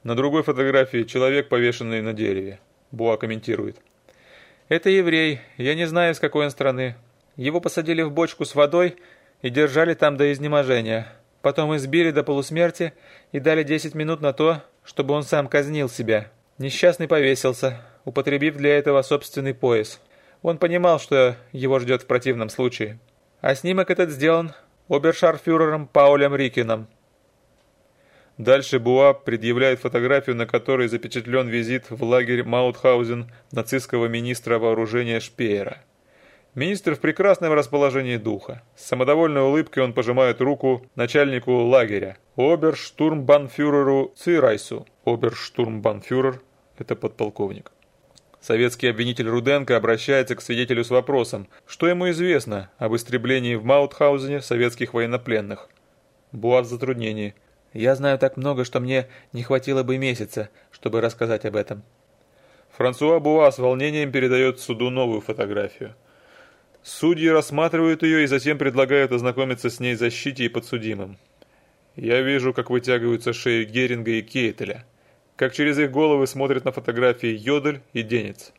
На другой фотографии человек, повешенный на дереве. Буа комментирует. Это еврей, я не знаю, с какой он страны. Его посадили в бочку с водой и держали там до изнеможения. Потом избили до полусмерти и дали 10 минут на то, чтобы он сам казнил себя. Несчастный повесился, употребив для этого собственный пояс. Он понимал, что его ждет в противном случае. А снимок этот сделан обершарфюрером Паулем Рикином. Дальше Буа предъявляет фотографию, на которой запечатлен визит в лагерь Маутхаузен нацистского министра вооружения Шпеера. Министр в прекрасном расположении духа. С самодовольной улыбкой он пожимает руку начальнику лагеря, оберштурмбанфюреру Цирайсу. Оберштурмбанфюрер – это подполковник. Советский обвинитель Руденко обращается к свидетелю с вопросом, что ему известно об истреблении в Маутхаузене советских военнопленных. Буа в затруднении – я знаю так много, что мне не хватило бы месяца, чтобы рассказать об этом. Франсуа Буа с волнением передает суду новую фотографию. Судьи рассматривают ее и затем предлагают ознакомиться с ней защите и подсудимым. Я вижу, как вытягиваются шеи Геринга и Кейтеля, как через их головы смотрят на фотографии Йодель и Денец.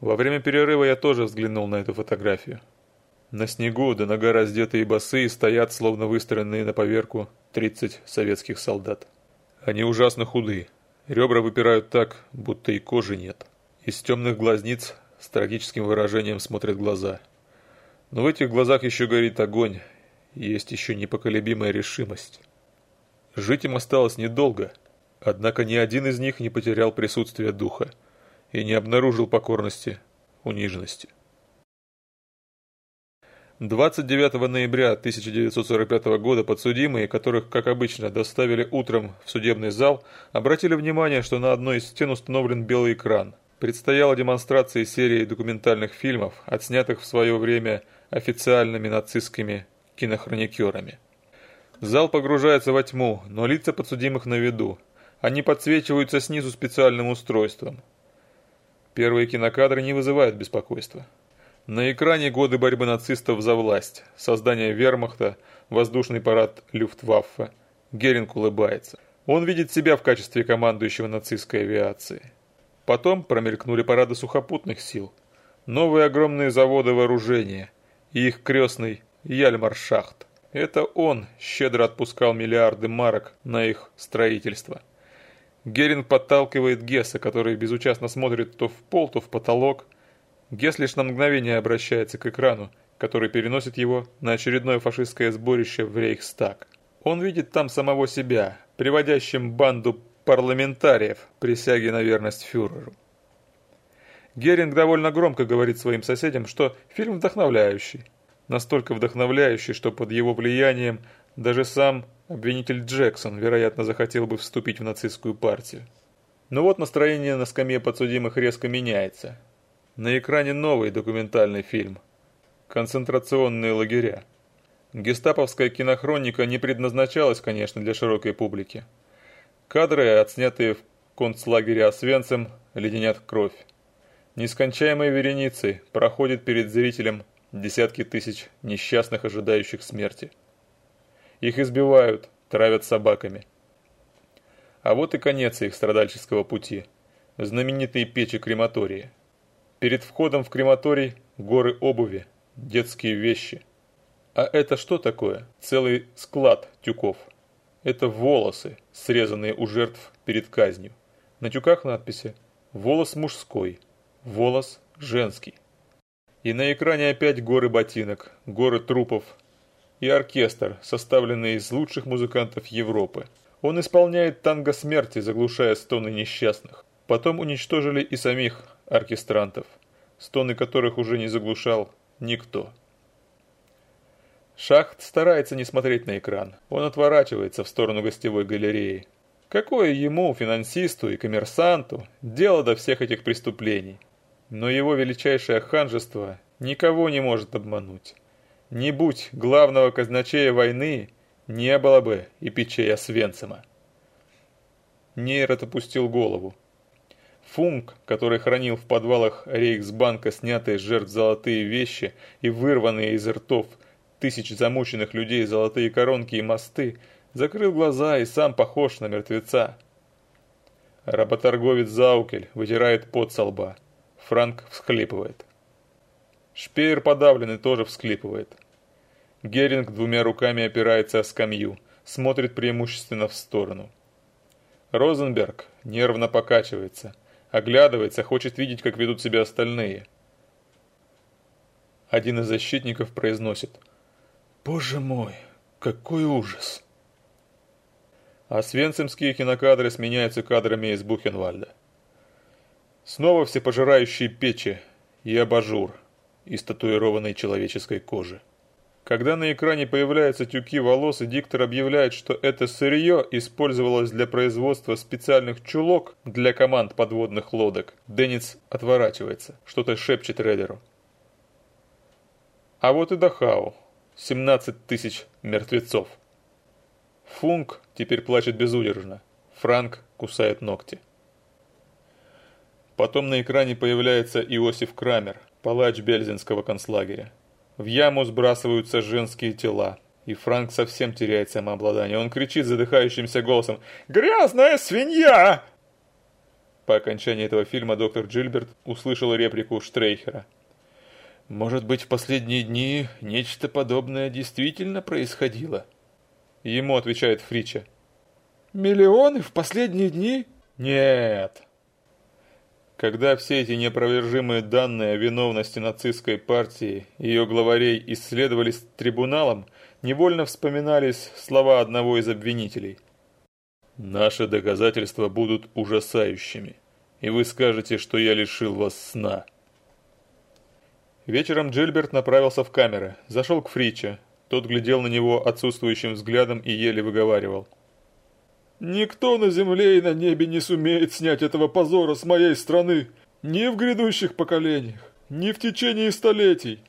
Во время перерыва я тоже взглянул на эту фотографию. На снегу, до нога раздетые босые, стоят, словно выстроенные на поверку, 30 советских солдат. Они ужасно худы. Ребра выпирают так, будто и кожи нет. Из темных глазниц с трагическим выражением смотрят глаза. Но в этих глазах еще горит огонь, есть еще непоколебимая решимость. Жить им осталось недолго, однако ни один из них не потерял присутствие духа и не обнаружил покорности, униженности. 29 ноября 1945 года подсудимые, которых, как обычно, доставили утром в судебный зал, обратили внимание, что на одной из стен установлен белый экран. Предстояла демонстрация серии документальных фильмов, отснятых в свое время официальными нацистскими кинохроникерами. Зал погружается во тьму, но лица подсудимых на виду. Они подсвечиваются снизу специальным устройством. Первые кинокадры не вызывают беспокойства. На экране годы борьбы нацистов за власть, создание вермахта, воздушный парад Люфтваффе. Геринг улыбается. Он видит себя в качестве командующего нацистской авиацией. Потом промелькнули парады сухопутных сил, новые огромные заводы вооружения и их крестный Яльмаршахт. Это он щедро отпускал миллиарды марок на их строительство. Геринг подталкивает Гесса, который безучастно смотрит то в пол, то в потолок, Гес лишь на мгновение обращается к экрану, который переносит его на очередное фашистское сборище в Рейхстаг. Он видит там самого себя, приводящим банду парламентариев присяги на верность фюреру. Геринг довольно громко говорит своим соседям, что фильм вдохновляющий. Настолько вдохновляющий, что под его влиянием даже сам обвинитель Джексон, вероятно, захотел бы вступить в нацистскую партию. Но вот настроение на скамье подсудимых резко меняется. На экране новый документальный фильм «Концентрационные лагеря». Гестаповская кинохроника не предназначалась, конечно, для широкой публики. Кадры, отснятые в концлагере Освенцим, леденят кровь. Нескончаемой вереницей проходит перед зрителем десятки тысяч несчастных, ожидающих смерти. Их избивают, травят собаками. А вот и конец их страдальческого пути. Знаменитые печи крематории – Перед входом в крематорий горы обуви, детские вещи. А это что такое? Целый склад тюков. Это волосы, срезанные у жертв перед казнью. На тюках надписи «Волос мужской», «Волос женский». И на экране опять горы ботинок, горы трупов и оркестр, составленный из лучших музыкантов Европы. Он исполняет танго смерти, заглушая стоны несчастных. Потом уничтожили и самих оркестрантов, стоны которых уже не заглушал никто. Шахт старается не смотреть на экран. Он отворачивается в сторону гостевой галереи. Какое ему, финансисту и коммерсанту, дело до всех этих преступлений? Но его величайшее ханжество никого не может обмануть. Не будь главного казначея войны, не было бы и печей Освенцима. Нейрот опустил голову. Функ, который хранил в подвалах Рейхсбанка снятые с жертв золотые вещи и вырванные из ртов тысяч замученных людей золотые коронки и мосты, закрыл глаза и сам похож на мертвеца. Работорговец Заукель вытирает пот со лба. Франк всхлипывает. Шпеер подавленный тоже всхлипывает. Геринг двумя руками опирается о скамью, смотрит преимущественно в сторону. Розенберг нервно покачивается, оглядывается, хочет видеть, как ведут себя остальные. Один из защитников произносит «Боже мой, какой ужас!» А свенцемские кинокадры сменяются кадрами из Бухенвальда. Снова всепожирающие печи и абажур из татуированной человеческой кожи. Когда на экране появляются тюки волос, и диктор объявляет, что это сырье использовалось для производства специальных чулок для команд подводных лодок, Деннис отворачивается, что-то шепчет Редеру. А вот и Дахау. 17 тысяч мертвецов. Функ теперь плачет безудержно. Франк кусает ногти. Потом на экране появляется Иосиф Крамер, палач Бельзинского концлагеря. В яму сбрасываются женские тела, и Франк совсем теряет самообладание. Он кричит задыхающимся голосом «Грязная свинья!» По окончании этого фильма доктор Джильберт услышал реплику Штрейхера. «Может быть, в последние дни нечто подобное действительно происходило?» Ему отвечает Фрича. «Миллионы в последние дни?» «Нет, когда все эти неопровержимые данные о виновности нацистской партии и ее главарей исследовались трибуналом, невольно вспоминались слова одного из обвинителей. «Наши доказательства будут ужасающими, и вы скажете, что я лишил вас сна». Вечером Джильберт направился в камеры, зашел к Фриче. Тот глядел на него отсутствующим взглядом и еле выговаривал – Никто на земле и на небе не сумеет снять этого позора с моей страны, ни в грядущих поколениях, ни в течение столетий.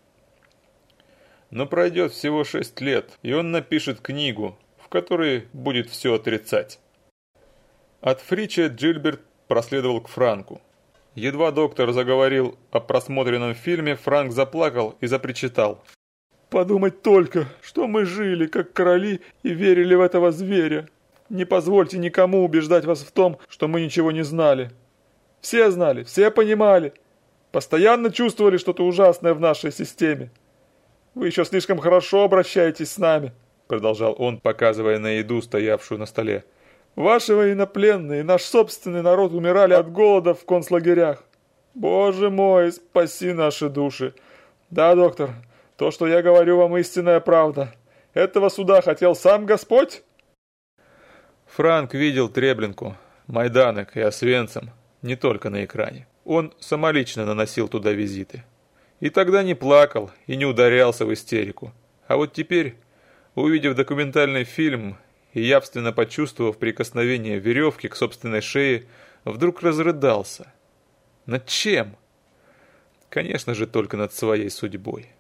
Но пройдет всего шесть лет, и он напишет книгу, в которой будет все отрицать. От Фрича Джильберт проследовал к Франку. Едва доктор заговорил о просмотренном фильме, Франк заплакал и запричитал. «Подумать только, что мы жили, как короли, и верили в этого зверя. Не позвольте никому убеждать вас в том, что мы ничего не знали. Все знали, все понимали. Постоянно чувствовали что-то ужасное в нашей системе. Вы еще слишком хорошо обращаетесь с нами, продолжал он, показывая на еду, стоявшую на столе. Ваши военнопленные, наш собственный народ умирали от голода в концлагерях. Боже мой, спаси наши души. Да, доктор, то, что я говорю вам, истинная правда. Этого суда хотел сам Господь? Франк видел Треблинку, Майданок и Освенцим не только на экране. Он самолично наносил туда визиты. И тогда не плакал и не ударялся в истерику. А вот теперь, увидев документальный фильм и явственно почувствовав прикосновение веревки к собственной шее, вдруг разрыдался. Над чем? Конечно же, только над своей судьбой.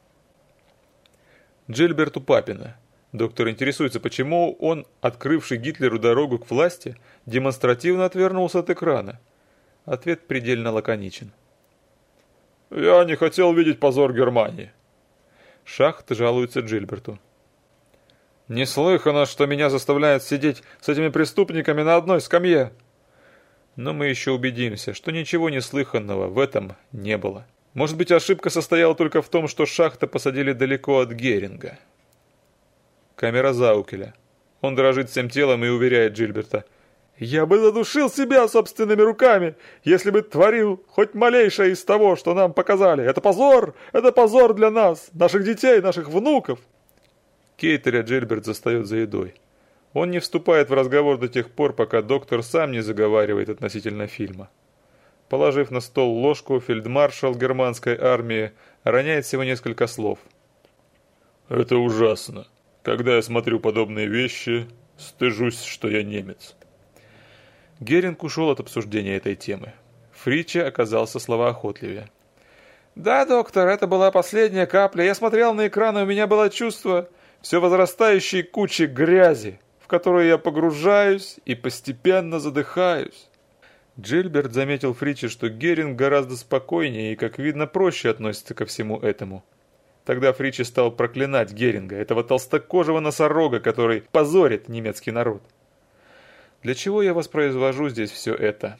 Джильберту Папина – Доктор интересуется, почему он, открывший Гитлеру дорогу к власти, демонстративно отвернулся от экрана. Ответ предельно лаконичен. «Я не хотел видеть позор Германии». Шахт жалуется Джильберту. «Неслыханно, что меня заставляют сидеть с этими преступниками на одной скамье». Но мы еще убедимся, что ничего неслыханного в этом не было. Может быть, ошибка состояла только в том, что Шахта посадили далеко от Геринга. Камера Заукеля. Он дрожит всем телом и уверяет Джильберта. «Я бы задушил себя собственными руками, если бы творил хоть малейшее из того, что нам показали. Это позор! Это позор для нас, наших детей, наших внуков!» Кейтеря Джильберт застает за едой. Он не вступает в разговор до тех пор, пока доктор сам не заговаривает относительно фильма. Положив на стол ложку, фельдмаршал германской армии роняет всего несколько слов. «Это ужасно. Когда я смотрю подобные вещи, стыжусь, что я немец. Геринг ушел от обсуждения этой темы. Фрича оказался словоохотливее. «Да, доктор, это была последняя капля. Я смотрел на экран, и у меня было чувство все возрастающей кучи грязи, в которую я погружаюсь и постепенно задыхаюсь». Джильберт заметил Фриче, что Геринг гораздо спокойнее и, как видно, проще относится ко всему этому. Тогда Фричи стал проклинать Геринга, этого толстокожего носорога, который позорит немецкий народ. Для чего я воспроизвожу здесь все это?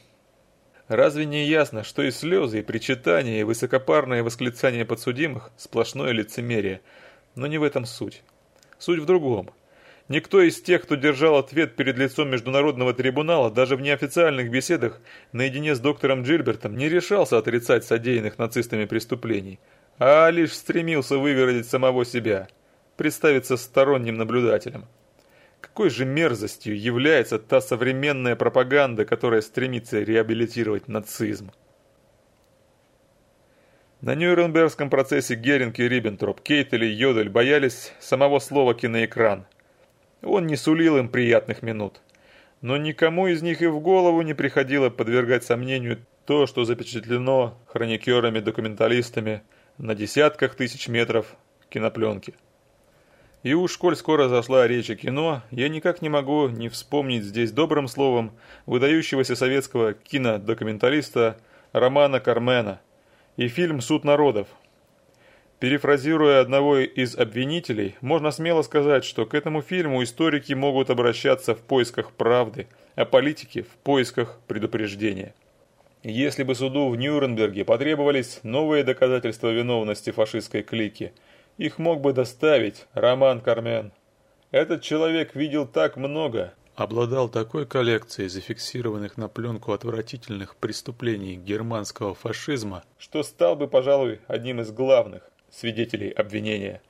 Разве не ясно, что и слезы, и причитания, и высокопарные восклицания подсудимых – сплошное лицемерие? Но не в этом суть. Суть в другом. Никто из тех, кто держал ответ перед лицом Международного трибунала, даже в неофициальных беседах наедине с доктором Джильбертом, не решался отрицать содеянных нацистами преступлений – а лишь стремился выгородить самого себя, представиться сторонним наблюдателем. Какой же мерзостью является та современная пропаганда, которая стремится реабилитировать нацизм? На Нюрнбергском процессе Геринг и Риббентроп, Кейтель и Йодель боялись самого слова «киноэкран». Он не сулил им приятных минут. Но никому из них и в голову не приходило подвергать сомнению то, что запечатлено хроникерами-документалистами на десятках тысяч метров кинопленки. И уж коль скоро зашла речь о кино, я никак не могу не вспомнить здесь добрым словом выдающегося советского кинодокументалиста Романа Кармена и фильм «Суд народов». Перефразируя одного из обвинителей, можно смело сказать, что к этому фильму историки могут обращаться в поисках правды, а политики в поисках предупреждения. Если бы суду в Нюрнберге потребовались новые доказательства виновности фашистской клики, их мог бы доставить Роман Кармен. Этот человек видел так много, обладал такой коллекцией зафиксированных на пленку отвратительных преступлений германского фашизма, что стал бы, пожалуй, одним из главных свидетелей обвинения.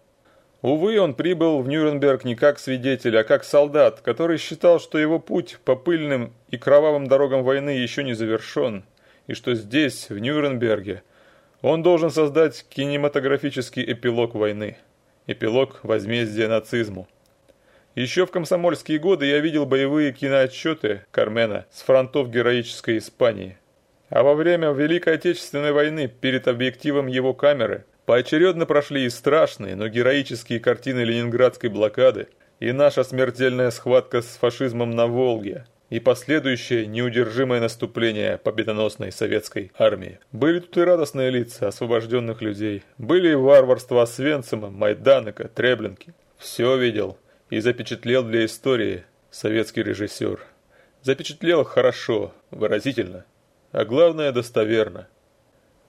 Увы, он прибыл в Нюрнберг не как свидетель, а как солдат, который считал, что его путь по пыльным и кровавым дорогам войны еще не завершен, и что здесь, в Нюрнберге, он должен создать кинематографический эпилог войны. Эпилог возмездия нацизму. Еще в комсомольские годы я видел боевые киноотчеты Кармена с фронтов героической Испании. А во время Великой Отечественной войны перед объективом его камеры поочередно прошли и страшные, но героические картины ленинградской блокады, и наша смертельная схватка с фашизмом на Волге, и последующее неудержимое наступление победоносной советской армии. Были тут и радостные лица освобожденных людей, были и варварство Освенцима, Майданека, Треблинки. Все видел и запечатлел для истории советский режиссер. Запечатлел хорошо, выразительно, а главное достоверно.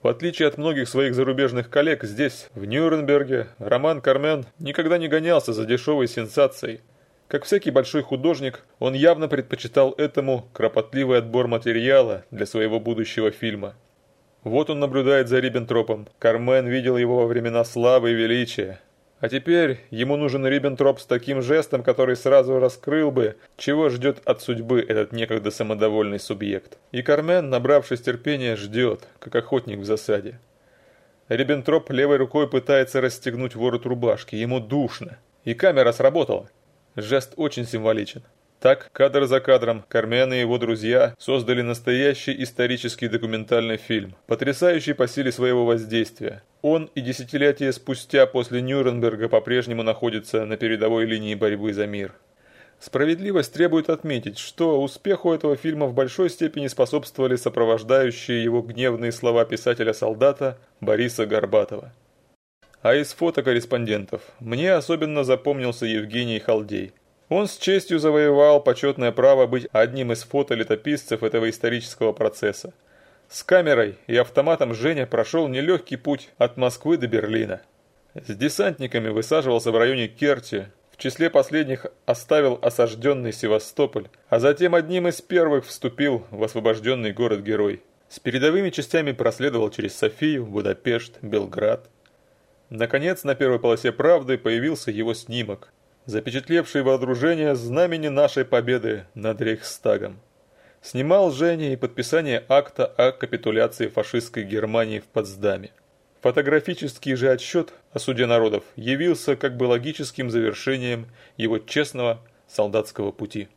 В отличие от многих своих зарубежных коллег здесь, в Нюрнберге, Роман Кармен никогда не гонялся за дешевой сенсацией, как всякий большой художник, он явно предпочитал этому кропотливый отбор материала для своего будущего фильма. Вот он наблюдает за Риббентропом. Кармен видел его во времена славы и величия. А теперь ему нужен Риббентроп с таким жестом, который сразу раскрыл бы, чего ждет от судьбы этот некогда самодовольный субъект. И Кармен, набравшись терпения, ждет, как охотник в засаде. Риббентроп левой рукой пытается расстегнуть ворот рубашки, ему душно. И камера сработала. Жест очень символичен. Так, кадр за кадром, Кармен и его друзья создали настоящий исторический документальный фильм, потрясающий по силе своего воздействия. Он и десятилетия спустя после Нюрнберга по-прежнему находится на передовой линии борьбы за мир. Справедливость требует отметить, что успеху этого фильма в большой степени способствовали сопровождающие его гневные слова писателя-солдата Бориса Горбатова. А из фотокорреспондентов мне особенно запомнился Евгений Халдей. Он с честью завоевал почетное право быть одним из фотолетописцев этого исторического процесса. С камерой и автоматом Женя прошел нелегкий путь от Москвы до Берлина. С десантниками высаживался в районе Керчи, в числе последних оставил осажденный Севастополь, а затем одним из первых вступил в освобожденный город-герой. С передовыми частями проследовал через Софию, Будапешт, Белград. Наконец, на первой полосе «Правды» появился его снимок, запечатлевший вооружение знамени нашей победы над Рейхстагом. Снимал Женя и подписание акта о капитуляции фашистской Германии в Потсдаме. Фотографический же отсчет о суде народов явился как бы логическим завершением его честного солдатского пути.